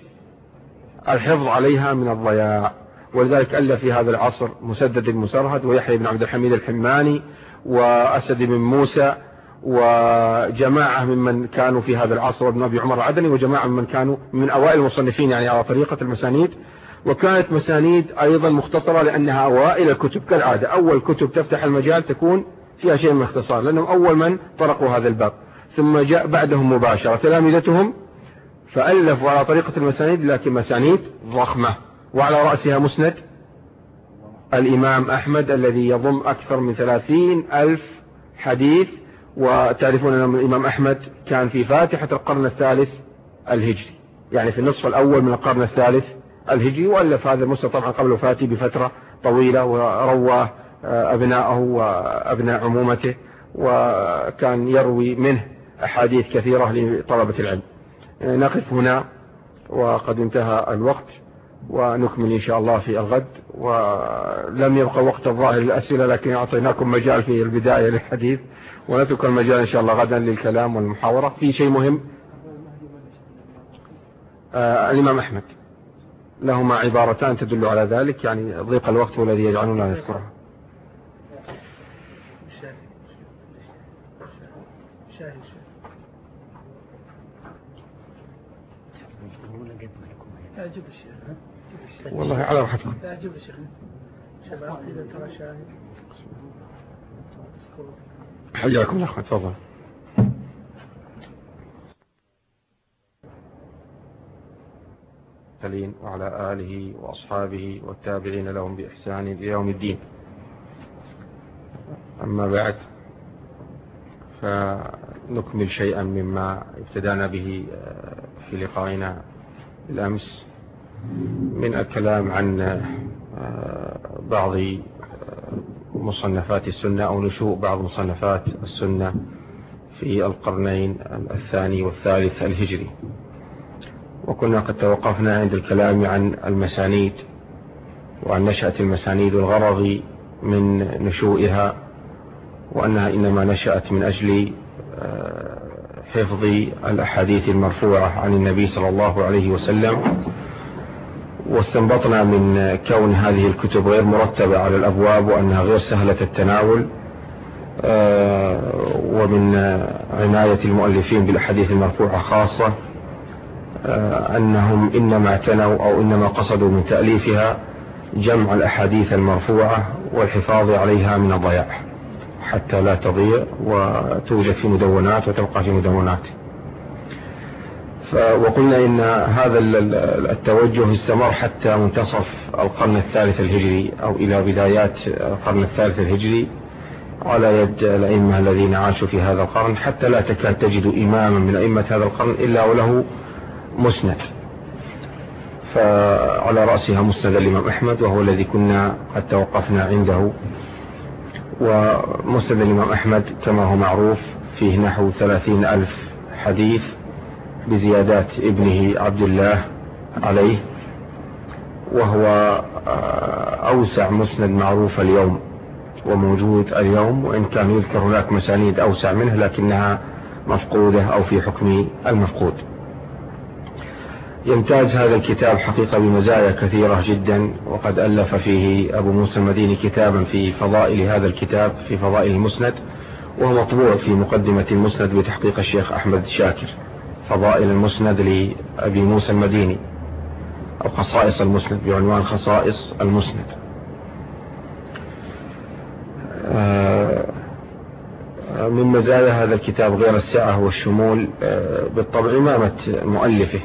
الحفظ عليها من الضياع. ولذلك ألف في هذا العصر مسدد المسرهد ويحيى بن عبد الحميد الحماني وأسد بن موسى وجماعة ممن كانوا في هذا العصر ابن أبي عمر العدني وجماعة ممن كانوا من أوائل المصنفين يعني على طريقة المسانيد. وكانت مسانيد أيضا مختصرة لأنها أوائل الكتب. كالعادة أول كتب تفتح المجال تكون فيها شيء من اختصار لأنهم أول من طرقوا هذا الباب. ثم جاء بعدهم مباشرة تلامذتهم فألفوا على طريقة المسانيد لكن مسانيد ضخمة وعلى رأسها مسند الإمام أحمد الذي يضم أكثر من ثلاثين ألف حديث وتعرفون أن الإمام أحمد كان في فاتحة القرن الثالث الهجري. يعني في النصف الأول من القرن الثالث الهجري وألف هذا المسند طبعا قبل وفاته بفترة طويلة ورواه أبناءه وأبناء عمومته وكان يروي منه أحاديث كثيرة لطلبة العلم. نقف هنا وقد انتهى الوقت ونكمل إن شاء الله في الغد. ولم يبقى وقت الظاهر للأسئلة لكن أعطيناكم مجال في البداية للحديث. ونترك المجال إن شاء الله غدا للكلام والمحاورة. في شيء مهم؟ آه الإمام أحمد. لهما عبارتان تدل على ذلك يعني ضيق الوقت الذي يجعلنا نذكرها والله على راحتكم. لا جيب الشيخ إذا ترى شاهد. حياكم الله تفضل. وعلى آله وأصحابه والتابعين لهم بإحسان إلى يوم الدين. أما بعد فنكمل شيئا مما ابتدأنا به في لقائنا بالأمس من الكلام عن بعض مصنفات السنة أو نشوء بعض مصنفات السنة في القرنين الثاني والثالث الهجري. وكنا قد توقفنا عند الكلام عن المسانيد وعن نشأة المسانيد الغرض من نشوئها وأنها إنما نشأت من أجل حفظ الأحاديث المرفوعة عن النبي صلى الله عليه وسلم. واستنبطنا من كون هذه الكتب غير مرتبة على الأبواب وأنها غير سهلة التناول ومن عناية المؤلفين بالأحاديث المرفوعة خاصة أنهم إنما اعتنوا أو إنما قصدوا من تأليفها جمع الأحاديث المرفوعة والحفاظ عليها من الضياع حتى لا تضيع وتوجد في مدونات وتبقى في مدونات. وقلنا إن هذا التوجه استمر حتى منتصف القرن الثالث الهجري أو إلى بدايات القرن الثالث الهجري على يد الأئمة الذين عاشوا في هذا القرن حتى لا تكاد تجد إماما من أئمة هذا القرن إلا وله مسند. فعلى رأسها مسند الإمام أحمد وهو الذي كنا قد توقفنا عنده. ومسند الإمام أحمد كما هو معروف فيه نحو ثلاثين ألف حديث بزيادات ابنه عبد الله عليه وهو أوسع مسند معروف اليوم وموجود اليوم وإن كان يذكر هناك مسانيد أوسع منه لكنها مفقودة أو في حكم المفقود. يمتاز هذا الكتاب حقيقة بمزايا كثيرة جدا وقد ألف فيه أبو موسى المديني كتابا في فضائل هذا الكتاب في فضائل المسند وهو مطبوع في مقدمة المسند بتحقيق الشيخ أحمد شاكر. فضائل المسند لأبي موسى المديني. أو خصائص المسند بعنوان خصائص المسند. من مزايا هذا الكتاب غير السعة والشمول بالطبع إمامة مؤلفه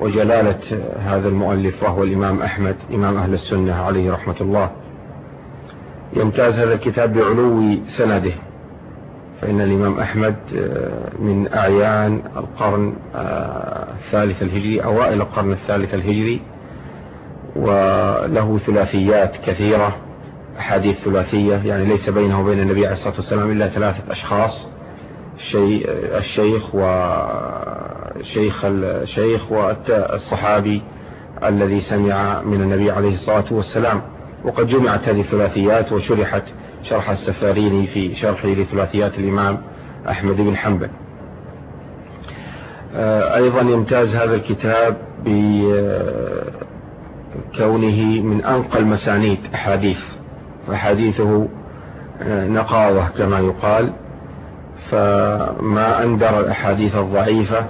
وجلالة هذا المؤلف وهو الإمام أحمد إمام أهل السنة عليه رحمة الله. يمتاز هذا الكتاب بعلو سنده. فإن الإمام أحمد من أعيان القرن الثالث الهجري أوائل القرن الثالث الهجري وله ثلاثيات كثيرة أحاديث ثلاثية يعني ليس بينه وبين النبي عليه الصلاة والسلام إلا ثلاثة أشخاص الشيخ وشيخ الشيخ والصحابي الذي سمع من النبي عليه الصلاة والسلام. وقد جمعت هذه الثلاثيات وشرحت شرح السفاريني في شرحه لثلاثيات الإمام أحمد بن حنبل. أيضا يمتاز هذا الكتاب بكونه من أنقى المسانيد أحاديث. فحديثه نقاوة كما يقال. فما أندر الأحاديث الضعيفة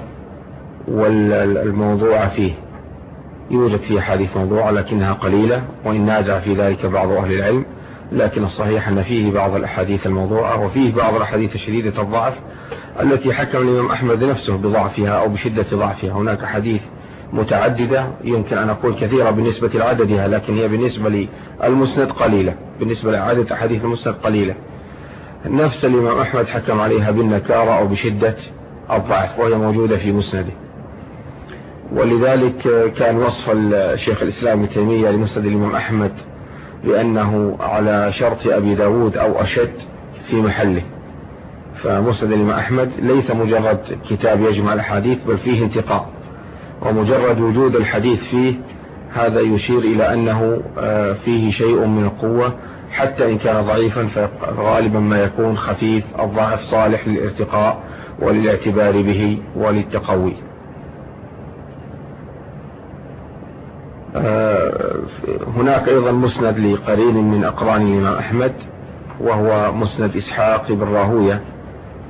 والموضوع فيه. يوجد فيه حديث موضوع لكنها قليلة وإن نازع في ذلك بعض أهل العلم. لكن الصحيح أن فيه بعض الأحاديث الموضوعة وفيه بعض الأحاديث الشديدة الضعف التي حكم الإمام أحمد نفسه بضعفها أو بشدة ضعفها. هناك حديث متعددة يمكن أن أقول كثيرة بالنسبة لعددها لكن هي بالنسبة للمسند قليلة بالنسبة لعدد أحاديث المسند قليلة. نفس الإمام أحمد حكم عليها بالنكارة أو بشدة الضعف وهي موجودة في مسنده. ولذلك كان وصف الشيخ الإسلام ابن تيمية لمسند الإمام أحمد بأنه على شرط أبي داود أو أشد في محله. فمسند الإمام أحمد ليس مجرد كتاب يجمع الأحاديث بل فيه انتقاء. ومجرد وجود الحديث فيه هذا يشير إلى أنه آه، فيه شيء من القوة. حتى إن كان ضعيفا فغالبا ما يكون خفيف الضعف صالح للارتقاء وللاعتبار به وللتقوي آه، هناك أيضا مسند لقرين من أقران الإمام أحمد وهو مسند إسحاق بن راهوية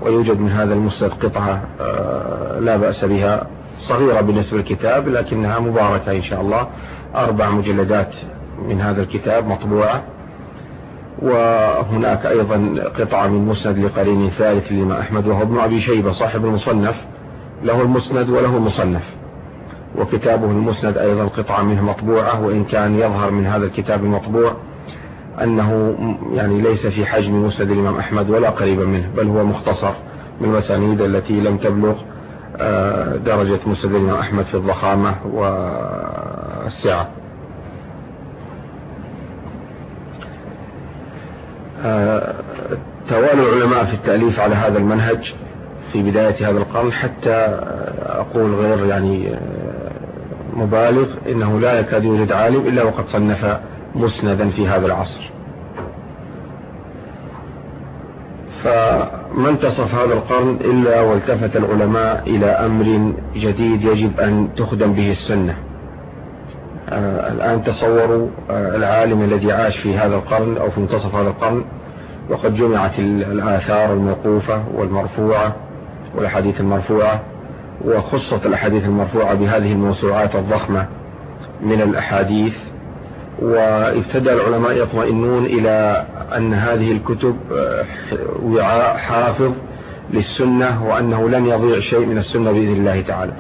ويوجد من هذا المسند قطعة آه، لا بأس بها صغيرة بالنسبة للكتاب لكنها مباركة إن شاء الله. أربع مجلدات من هذا الكتاب مطبوعة. وهناك أيضا قطعة من مسند لقرين ثالث لما أحمد وهو ابن أبي شيبة صاحب المصنف. له المسند وله المصنف. وكتابه المسند أيضا قطعة منه مطبوعة وإن كان يظهر من هذا الكتاب المطبوع أنه يعني ليس في حجم مسند الإمام أحمد ولا قريبا منه بل هو مختصر من المسانيد التي لم تبلغ آه، درجة مسند الإمام أحمد في الضخامة والسعة. آه، توالى العلماء في التأليف على هذا المنهج في بداية هذا القرن حتى أقول غير يعني آه، مبالغ إنه لا يكاد يوجد عالم إلا وقد صنف مسندا في هذا العصر. فما انتصف هذا القرن إلا والتفت العلماء إلى أمر جديد يجب أن تخدم به السنة. آه، الآن تصوروا آه، العالم الذي عاش في هذا القرن أو في منتصف هذا القرن وقد جمعت الآثار الموقوفة والمرفوعة والأحاديث المرفوعة. وخصت الأحاديث المرفوعة بهذه الموسوعات الضخمة من الأحاديث وابتدى العلماء يطمئنون إلى أن هذه الكتب آه، وعاء حافظ للسنة وأنه لن يضيع شيء من السنة بإذن الله تعالى.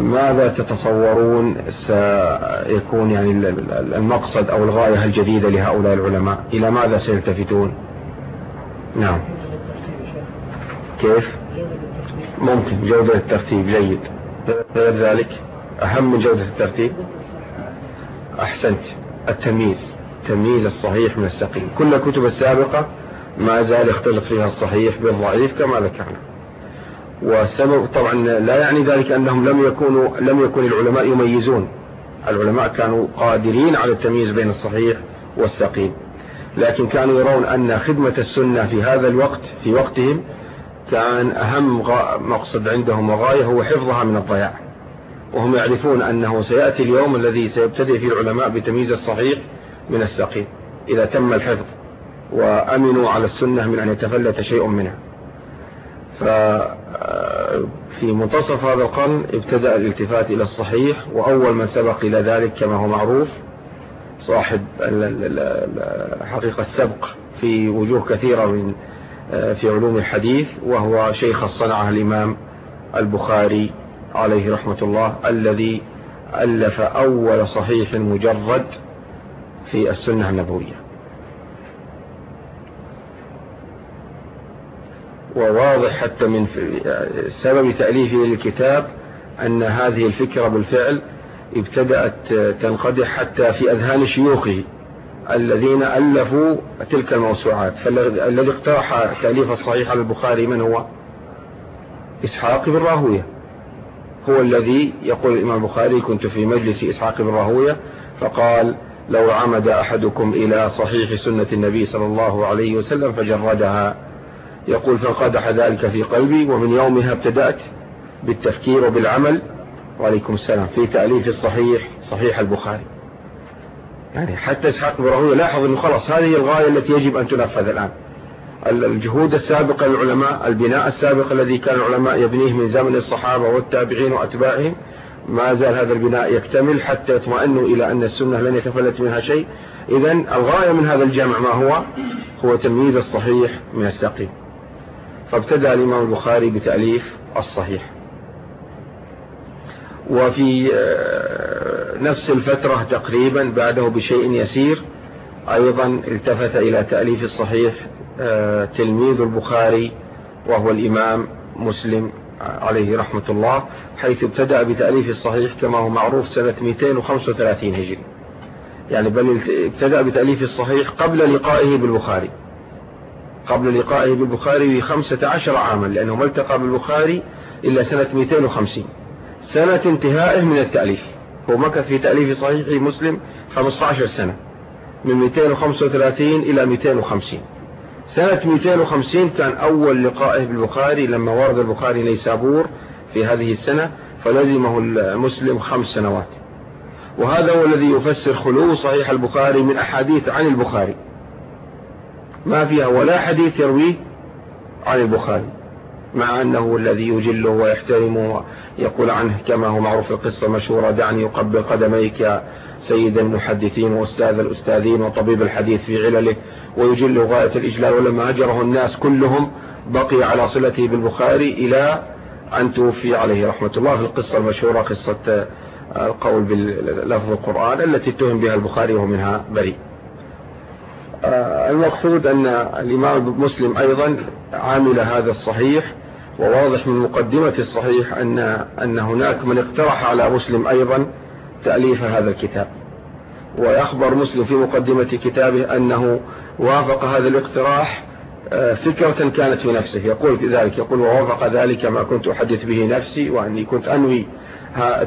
ماذا تتصورون سيكون يعني المقصد أو الغاية الجديدة لهؤلاء العلماء؟ إلى ماذا سيلتفتون؟ نعم. كيف؟ ممكن جودة الترتيب جيد. غير ذلك أهم من جودة الترتيب. أحسنت. التمييز. تمييز الصحيح من السقيم. كل الكتب السابقة ما زال يختلط فيها الصحيح بالضعيف كما ذكرنا. والسبب طبعا لا يعني ذلك أنهم لم يكونوا لم يكن العلماء يميزون. العلماء كانوا قادرين على التمييز بين الصحيح والسقيم. لكن كانوا يرون أن خدمة السنة في هذا الوقت في وقتهم كان أهم مقصد عندهم وغاية هو حفظها من الضياع. وهم يعرفون أنه سيأتي اليوم الذي سيبتدئ فيه العلماء بتمييز الصحيح من السقيم إذا تم الحفظ وأمنوا على السنة من أن يتفلت شيء منها. ففي منتصف هذا القرن ابتدأ الالتفات إلى الصحيح وأول من سبق إلى ذلك كما هو معروف صاحب حقيقة السبق في وجوه كثيرة من في علوم الحديث وهو شيخ الصنعة الإمام البخاري عليه رحمة الله الذي ألف أول صحيح مجرد في السنة النبوية. وواضح حتى من سبب تأليفه للكتاب أن هذه الفكرة بالفعل ابتدأت تنقدح حتى في أذهان شيوخه. الذين ألفوا تلك الموسوعات. فالذي اقترح تأليف الصحيح على البخاري من هو؟ إسحاق بن راهوية. هو الذي يقول الإمام البخاري كنت في مجلس إسحاق بن راهوية فقال لو عمد أحدكم إلى صحيح سنة النبي صلى الله عليه وسلم فجردها. يقول فانقدح ذلك في قلبي ومن يومها ابتدأت بالتفكير وبالعمل. وعليكم السلام. في تأليف الصحيح صحيح البخاري. يعني حتى إسحاق بن راهويه لاحظ إنه خلاص هذه الغاية التي يجب أن تنفذ الآن. الجهود السابقة للعلماء البناء السابق الذي كان العلماء يبنيه من زمن الصحابة والتابعين وأتباعهم ما زال هذا البناء يكتمل حتى يطمئنوا إلى أن السنة لن يتفلت منها شيء. إذا الغاية من هذا الجمع ما هو؟ هو تمييز الصحيح من السقيم فابتدأ الإمام البخاري بتأليف الصحيح. وفي آه، نفس الفترة تقريبا بعده بشيء يسير أيضا التفت إلى تأليف الصحيح آه، تلميذ البخاري وهو الإمام مسلم عليه رحمة الله حيث ابتدأ بتأليف الصحيح كما هو معروف سنة 235 هجري. يعني بل ابتدأ بتأليف الصحيح قبل لقائه بالبخاري. قبل لقائه بالبخاري بخمسة عشر عاما لأنه ما التقى بالبخاري إلا سنة 250 سنة انتهائه من التأليف. هو مكث في تأليف صحيح مسلم 15 سنة من 235 إلى 250 سنة 250 كان أول لقائه بالبخاري لما ورد البخاري نيسابور في هذه السنة فلزمه المسلم خمس سنوات. وهذا هو الذي يفسر خلو صحيح البخاري من أحاديث عن البخاري. ما فيها ولا حديث يرويه عن البخاري. مع أنه الذي يجله ويحترمه ويقول عنه كما هو معروف القصة مشهورة دعني يقبل قدميك يا سيد المحدثين وأستاذ الأستاذين وطبيب الحديث في علله. ويجله غاية الإجلال ولما هجره الناس كلهم بقي على صلته بالبخاري إلى أن توفي عليه رحمة الله. في القصة المشهورة قصة القول بلفظ القرآن التي اتهم بها البخاري وهو منها بريء. المقصود أن الإمام مسلم أيضا عامل هذا الصحيح وواضح من مقدمة الصحيح أن, أن هناك من اقترح على مسلم أيضا تأليف هذا الكتاب. ويخبر مسلم في مقدمة كتابه أنه وافق هذا الاقتراح فكرة كانت في نفسه. يقول في ذلك يقول ووافق ذلك ما كنت أحدث به نفسي وأني كنت أنوي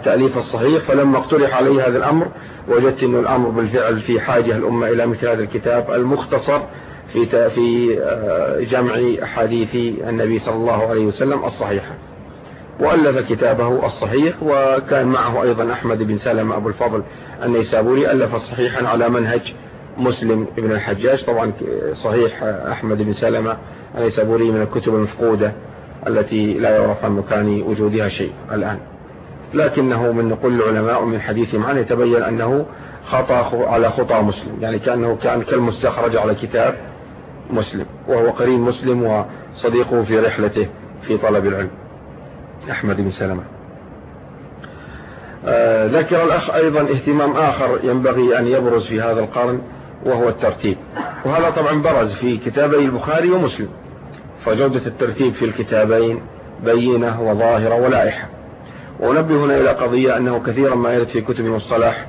تأليف الصحيح فلما اقترح علي هذا الأمر وجدت أن الأمر بالفعل في حاجة الأمة إلى مثل هذا الكتاب المختصر في في جمع أحاديث النبي صلى الله عليه وسلم الصحيحة وألف كتابه الصحيح وكان معه أيضا أحمد بن سلمة أبو الفضل النيسابوري ألف صحيحا على منهج مسلم ابن الحجاج. طبعا صحيح أحمد بن سلمة النيسابوري من الكتب المفقودة التي لا يعرف عن مكان وجودها شيء الآن. لكنه من نقول العلماء من حديثهم عنه يتبين أنه خطأ على خطأ مسلم. يعني كأنه كان كالمستخرج على كتاب مسلم وهو قرين مسلم وصديقه في رحلته في طلب العلم. أحمد بن سلمة. آه ذكر الأخ أيضا اهتمام آخر ينبغي أن يبرز في هذا القرن وهو الترتيب. وهذا طبعا برز في كتابي البخاري ومسلم. فجودة الترتيب في الكتابين بينة وظاهرة ولائحة. ونبه هنا إلى قضية أنه كثيرا ما يرد في كتب المصطلح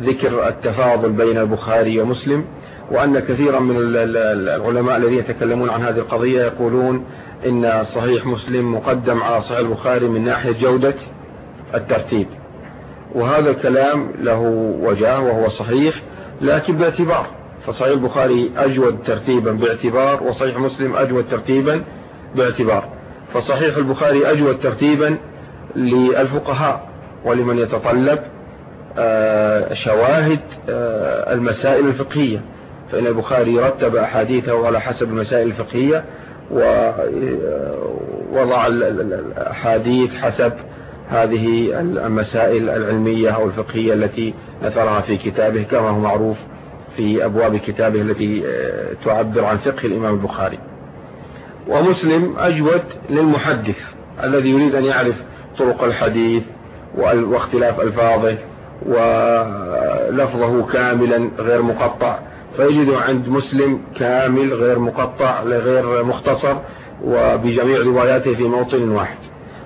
ذكر التفاضل بين البخاري ومسلم وأن كثيرا من العلماء الذين يتكلمون عن هذه القضية يقولون إن صحيح مسلم مقدم على صحيح البخاري من ناحية جودة الترتيب. وهذا الكلام له وجاه وهو صحيح لكن باعتبار فصحيح البخاري أجود ترتيبا باعتبار وصحيح مسلم أجود ترتيبا باعتبار. فصحيح البخاري أجود ترتيبا للفقهاء ولمن يتطلب شواهد المسائل الفقهية. فإن البخاري رتب أحاديثه على حسب المسائل الفقهية ووضع الأحاديث حسب هذه المسائل العلمية أو الفقهية التي نثرها في كتابه كما هو معروف في أبواب كتابه التي تعبر عن فقه الإمام البخاري. ومسلم أجود للمحدث الذي يريد أن يعرف طرق الحديث واختلاف ألفاظه ولفظه كاملا غير مقطع. فيجد عند مسلم كامل غير مقطع غير مختصر وبجميع رواياته في موطن واحد.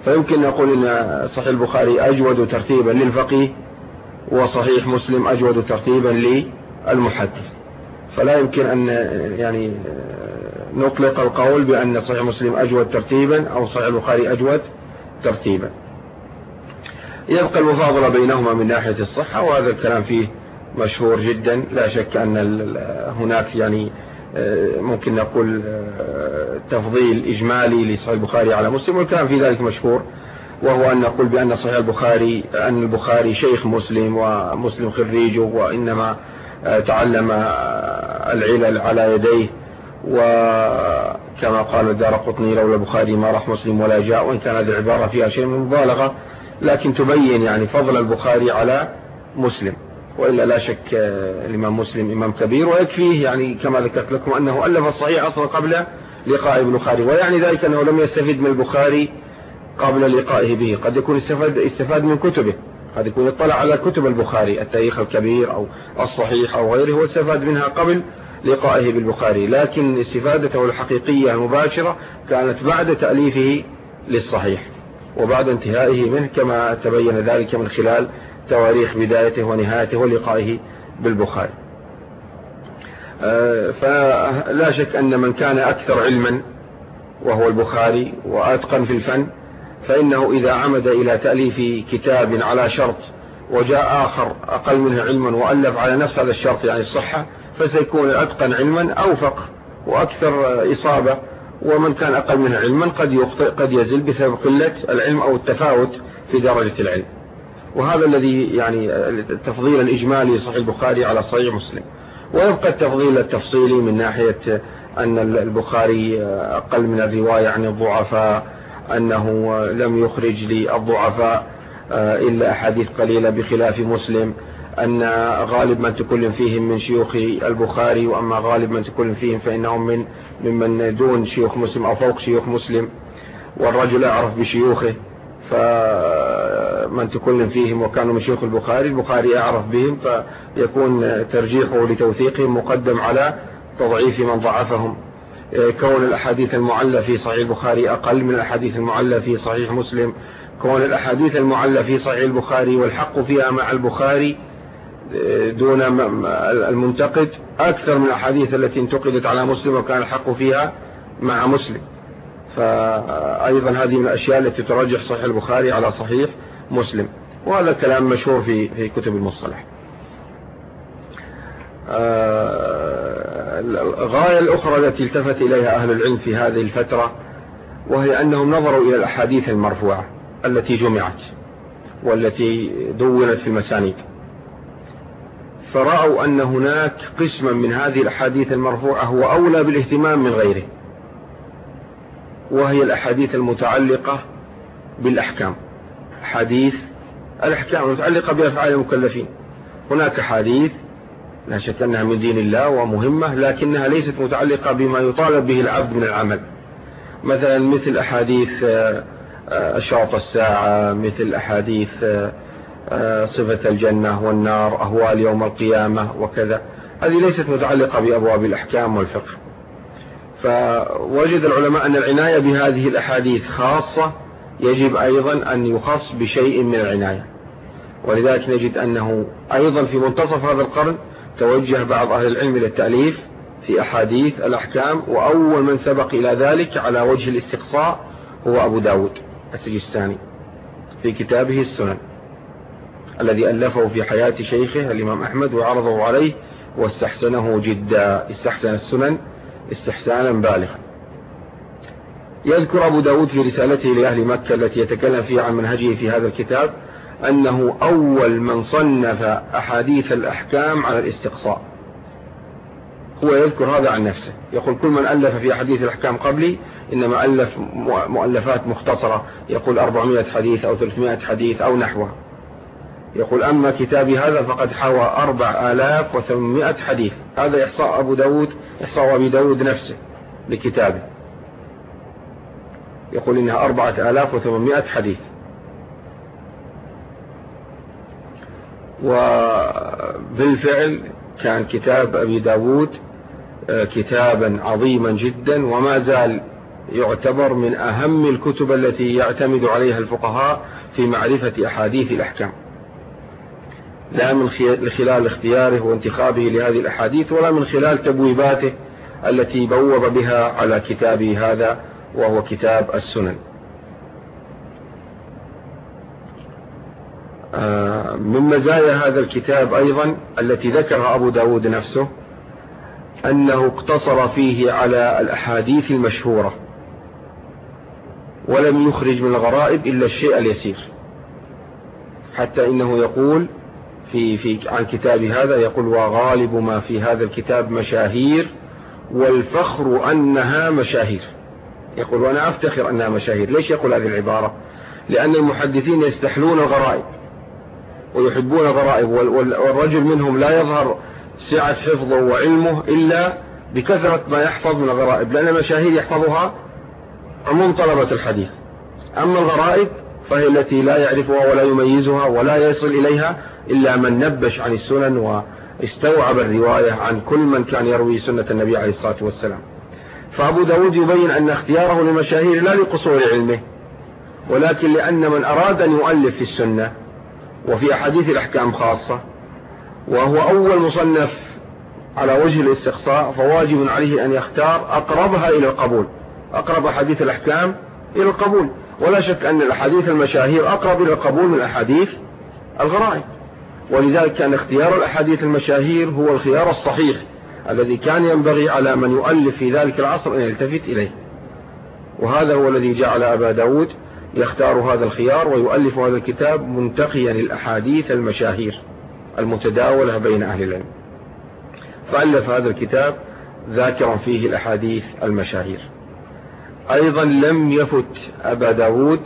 فيمكن نقول إن صحيح البخاري أجود ترتيبا للفقيه وصحيح مسلم أجود ترتيبا للمحدث. فلا يمكن أن يعني نطلق القول بأن صحيح مسلم أجود ترتيبا أو صحيح البخاري أجود ترتيبا. يبقى المفاضلة بينهما من ناحية الصحة وهذا الكلام فيه مشهور جدا. لا شك أن هناك يعني ممكن نقول تفضيل إجمالي لصحيح البخاري على مسلم والكلام في ذلك مشهور. وهو أن نقول بأن صحيح البخاري أن البخاري شيخ مسلم ومسلم خريجه وإنما تعلم العلل على يديه. وكما قال الدار قطني لولا البخاري ما راح مسلم ولا جاء وإن كان هذه العبارة فيها شيء من المبالغة لكن تبين يعني فضل البخاري على مسلم. وإلا لا شك الإمام مسلم إمام كبير ويكفيه يعني كما ذكرت لكم أنه ألف الصحيح أصلا قبل لقاء البخاري ويعني ذلك أنه لم يستفيد من البخاري قبل لقائه به. قد يكون استفاد, استفاد من كتبه. قد يكون اطلع على كتب البخاري التاريخ الكبير أو الصحيح أو غيره واستفاد منها قبل لقائه بالبخاري. لكن استفادته الحقيقية المباشرة كانت بعد تأليفه للصحيح وبعد انتهائه منه كما تبين ذلك من خلال تواريخ بدايته ونهايته ولقائه بالبخاري. آه، فلا شك أن من كان أكثر علما وهو البخاري وأتقن في الفن فإنه إذا عمد إلى تأليف كتاب على شرط وجاء آخر أقل منه علما وألف على نفس هذا الشرط يعني الصحة فسيكون الأتقن علما أوفق وأكثر إصابة ومن كان أقل منه علما قد يخطئ قد يزل بسبب قلة العلم أو التفاوت في درجة العلم. وهذا الذي يعني التفضيل الإجمالي صحيح البخاري على صحيح مسلم. ويبقى التفضيل التفصيلي من ناحية أن البخاري أقل من الرواية عن الضعفاء أنه لم يخرج للضعفاء إلا أحاديث قليلة بخلاف مسلم أن غالب من تكلم فيهم من شيوخ البخاري وأما غالب من تكلم فيهم فإنهم من ممن دون شيوخ مسلم أو فوق شيوخ مسلم والرجل أعرف بشيوخه فمن تكلم فيهم وكانوا من شيوخ البخاري البخاري أعرف بهم فيكون ترجيحه لتوثيقهم مقدم على تضعيف من ضعفهم. كون الأحاديث المعلة في صحيح البخاري أقل من الأحاديث المعلة في صحيح مسلم. كون الأحاديث المعلة في صحيح البخاري والحق فيها مع البخاري دون المنتقد أكثر من الأحاديث التي انتقدت على مسلم وكان الحق فيها مع مسلم. فأيضا هذه من الأشياء التي ترجح صحيح البخاري على صحيح. مسلم. وهذا كلام مشهور في في كتب المصطلح. آه، الغاية الأخرى التي التفت إليها أهل العلم في هذه الفترة وهي أنهم نظروا إلى الأحاديث المرفوعة التي جمعت والتي دونت في المسانيد فرأوا أن هناك قسما من هذه الأحاديث المرفوعة هو أولى بالاهتمام من غيره وهي الأحاديث المتعلقة بالأحكام. حديث الأحكام المتعلقة بأفعال المكلفين. هناك حديث لا شك أنها من دين الله ومهمة لكنها ليست متعلقة بما يطالب به العبد من العمل. مثلا مثل أحاديث آه، آه، أشراط الساعة مثل أحاديث آه، صفة الجنة والنار أهوال يوم القيامة وكذا. هذه ليست متعلقة بأبواب الأحكام والفقه. فوجد العلماء أن العناية بهذه الأحاديث خاصة يجب أيضا أن يخص بشيء من العناية. ولذلك نجد أنه أيضا في منتصف هذا القرن توجه بعض أهل العلم إلى التأليف في أحاديث الأحكام وأول من سبق إلى ذلك على وجه الاستقصاء هو أبو داود السجستاني في كتابه السنن الذي ألفه في حياة شيخه الإمام أحمد وعرضه عليه واستحسنه جدا استحسن السنن استحسانا بالغا. يذكر أبو داود في رسالته لأهل مكة التي يتكلم فيها عن منهجه في هذا الكتاب أنه أول من صنف أحاديث الأحكام على الاستقصاء. هو يذكر هذا عن نفسه. يقول كل من ألف في أحاديث الأحكام قبلي إنما ألف مؤلفات مختصرة. يقول 400 حديث أو 300 حديث أو نحوه يقول أما كتابي هذا فقد حوى 4800 حديث. هذا إحصاء أبو داود إحصاء أبي داود نفسه لكتابه يقول إنها 4800 حديث. وبالفعل كان كتاب أبي داود آه، كتابا عظيما جدا وما زال يعتبر من أهم الكتب التي يعتمد عليها الفقهاء في معرفة أحاديث الأحكام. لا من خلال اختياره وانتخابه لهذه الأحاديث ولا من خلال تبويباته التي بوب بها على كتابه هذا وهو كتاب السنن. آه، من مزايا هذا الكتاب أيضا التي ذكرها أبو داود نفسه أنه اقتصر فيه على الأحاديث المشهورة ولم يخرج من الغرائب إلا الشيء اليسير. حتى إنه يقول في, في عن كتاب هذا يقول وغالب ما في هذا الكتاب مشاهير والفخر أنها مشاهير. يقول وأنا أفتخر أنها مشاهير. ليش يقول هذه العبارة؟ لأن المحدثين يستحلون الغرائب ويحبون الغرائب والرجل منهم لا يظهر سعة حفظه وعلمه إلا بكثرة ما يحفظ من الغرائب لأن المشاهير يحفظها عموم طلبة الحديث. أما الغرائب فهي التي لا يعرفها ولا يميزها ولا يصل إليها إلا من نبش عن السنن واستوعب الرواية عن كل من كان يروي سنة النبي عليه الصلاة والسلام. فأبو داود يبين أن اختياره للمشاهير لا لقصور علمه ولكن لأن من أراد أن يؤلف في السنة وفي أحاديث الأحكام خاصة وهو أول مصنف على وجه الاستقصاء فواجب عليه أن يختار أقربها إلى القبول أقرب أحاديث الأحكام إلى القبول. ولا شك أن الأحاديث المشاهير أقرب إلى القبول من أحاديث الغرائب. ولذلك كان اختيار الأحاديث المشاهير هو الخيار الصحيح. الذي كان ينبغي على من يؤلف في ذلك العصر أن يلتفت إليه. وهذا هو الذي جعل أبا داود يختار هذا الخيار ويؤلف هذا الكتاب منتقيا الأحاديث المشاهير المتداولة بين أهل العلم. فألف هذا الكتاب ذاكرا فيه الأحاديث المشاهير. أيضا لم يفت أبا داود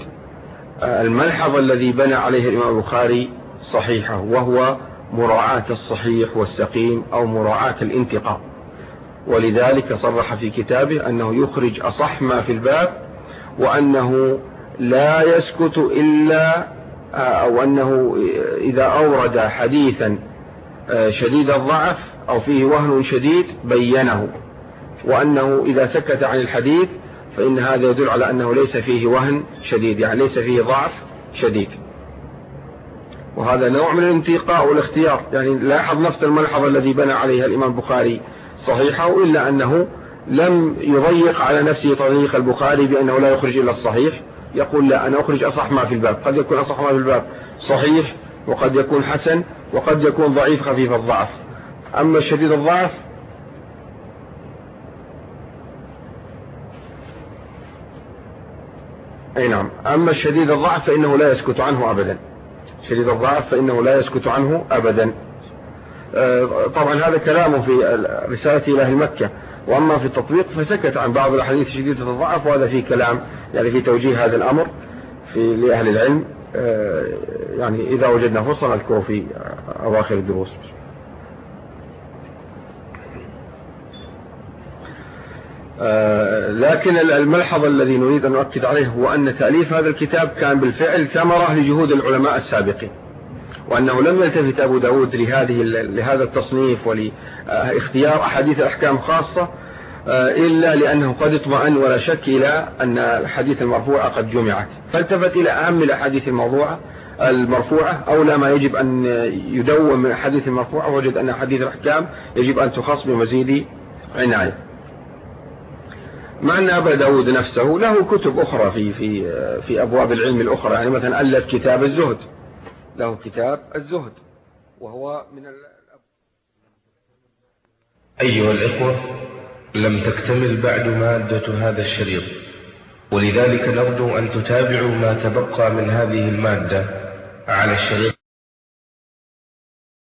الملحظ الذي بنى عليه الإمام البخاري صحيحة وهو مراعاة الصحيح والسقيم أو مراعاة الانتقاء. ولذلك صرح في كتابه أنه يخرج أصح ما في الباب وأنه لا يسكت إلا أو أنه إذا أورد حديثا شديد الضعف أو فيه وهن شديد بينه. وأنه إذا سكت عن الحديث فإن هذا يدل على أنه ليس فيه وهن شديد يعني ليس فيه ضعف شديد. وهذا نوع من الانتقاء والاختيار. يعني لاحظ نفس الملحظ الذي بنى عليها الإمام البخاري. صحيحة إلا أنه لم يضيق على نفسه طريق البخاري بأنه لا يخرج إلا الصحيح. يقول لا أنا أخرج أصح ما في الباب. قد يكون أصح ما في الباب. صحيح وقد يكون حسن وقد يكون ضعيف خفيف الضعف. أما شديد الضعف أي نعم. أما الشديد الضعف فإنه لا يسكت عنه أبدا. شديد الضعف فإنه لا يسكت عنه أبدا. آه، طبعا هذا كلامه في رسالة إلى أهل مكة. وأما في التطبيق فسكت عن بعض الأحاديث شديدة الضعف وهذا فيه كلام يعني في توجيه هذا الأمر في لأهل العلم. آه، يعني إذا وجدنا فرصة نذكره في أواخر الدروس. لكن الملحظ الذي نريد أن نؤكد عليه هو أن تأليف هذا الكتاب كان بالفعل ثمرة لجهود العلماء السابقين وأنه لم يلتفت أبو داود لهذه لهذا التصنيف ولاختيار أحاديث الأحكام خاصة آه، إلا لأنه قد اطمأن ولا شك إلى أن الحديث المرفوعة قد جمعت. فالتفت إلى أهم الأحاديث الموضوعة المرفوعة أولى ما يجب أن يدون من الحديث المرفوعة وجد أن حديث الأحكام يجب أن تخص بمزيد عناية. مع أن أبا داود نفسه له كتب أخرى في في في أبواب العلم الأخرى يعني مثلا ألف كتاب الزهد. له كتاب الزهد وهو من ال... أيها الإخوة لم تكتمل بعد مادة هذا الشريط. ولذلك نرجو أن تتابعوا ما تبقى من هذه المادة على الشريط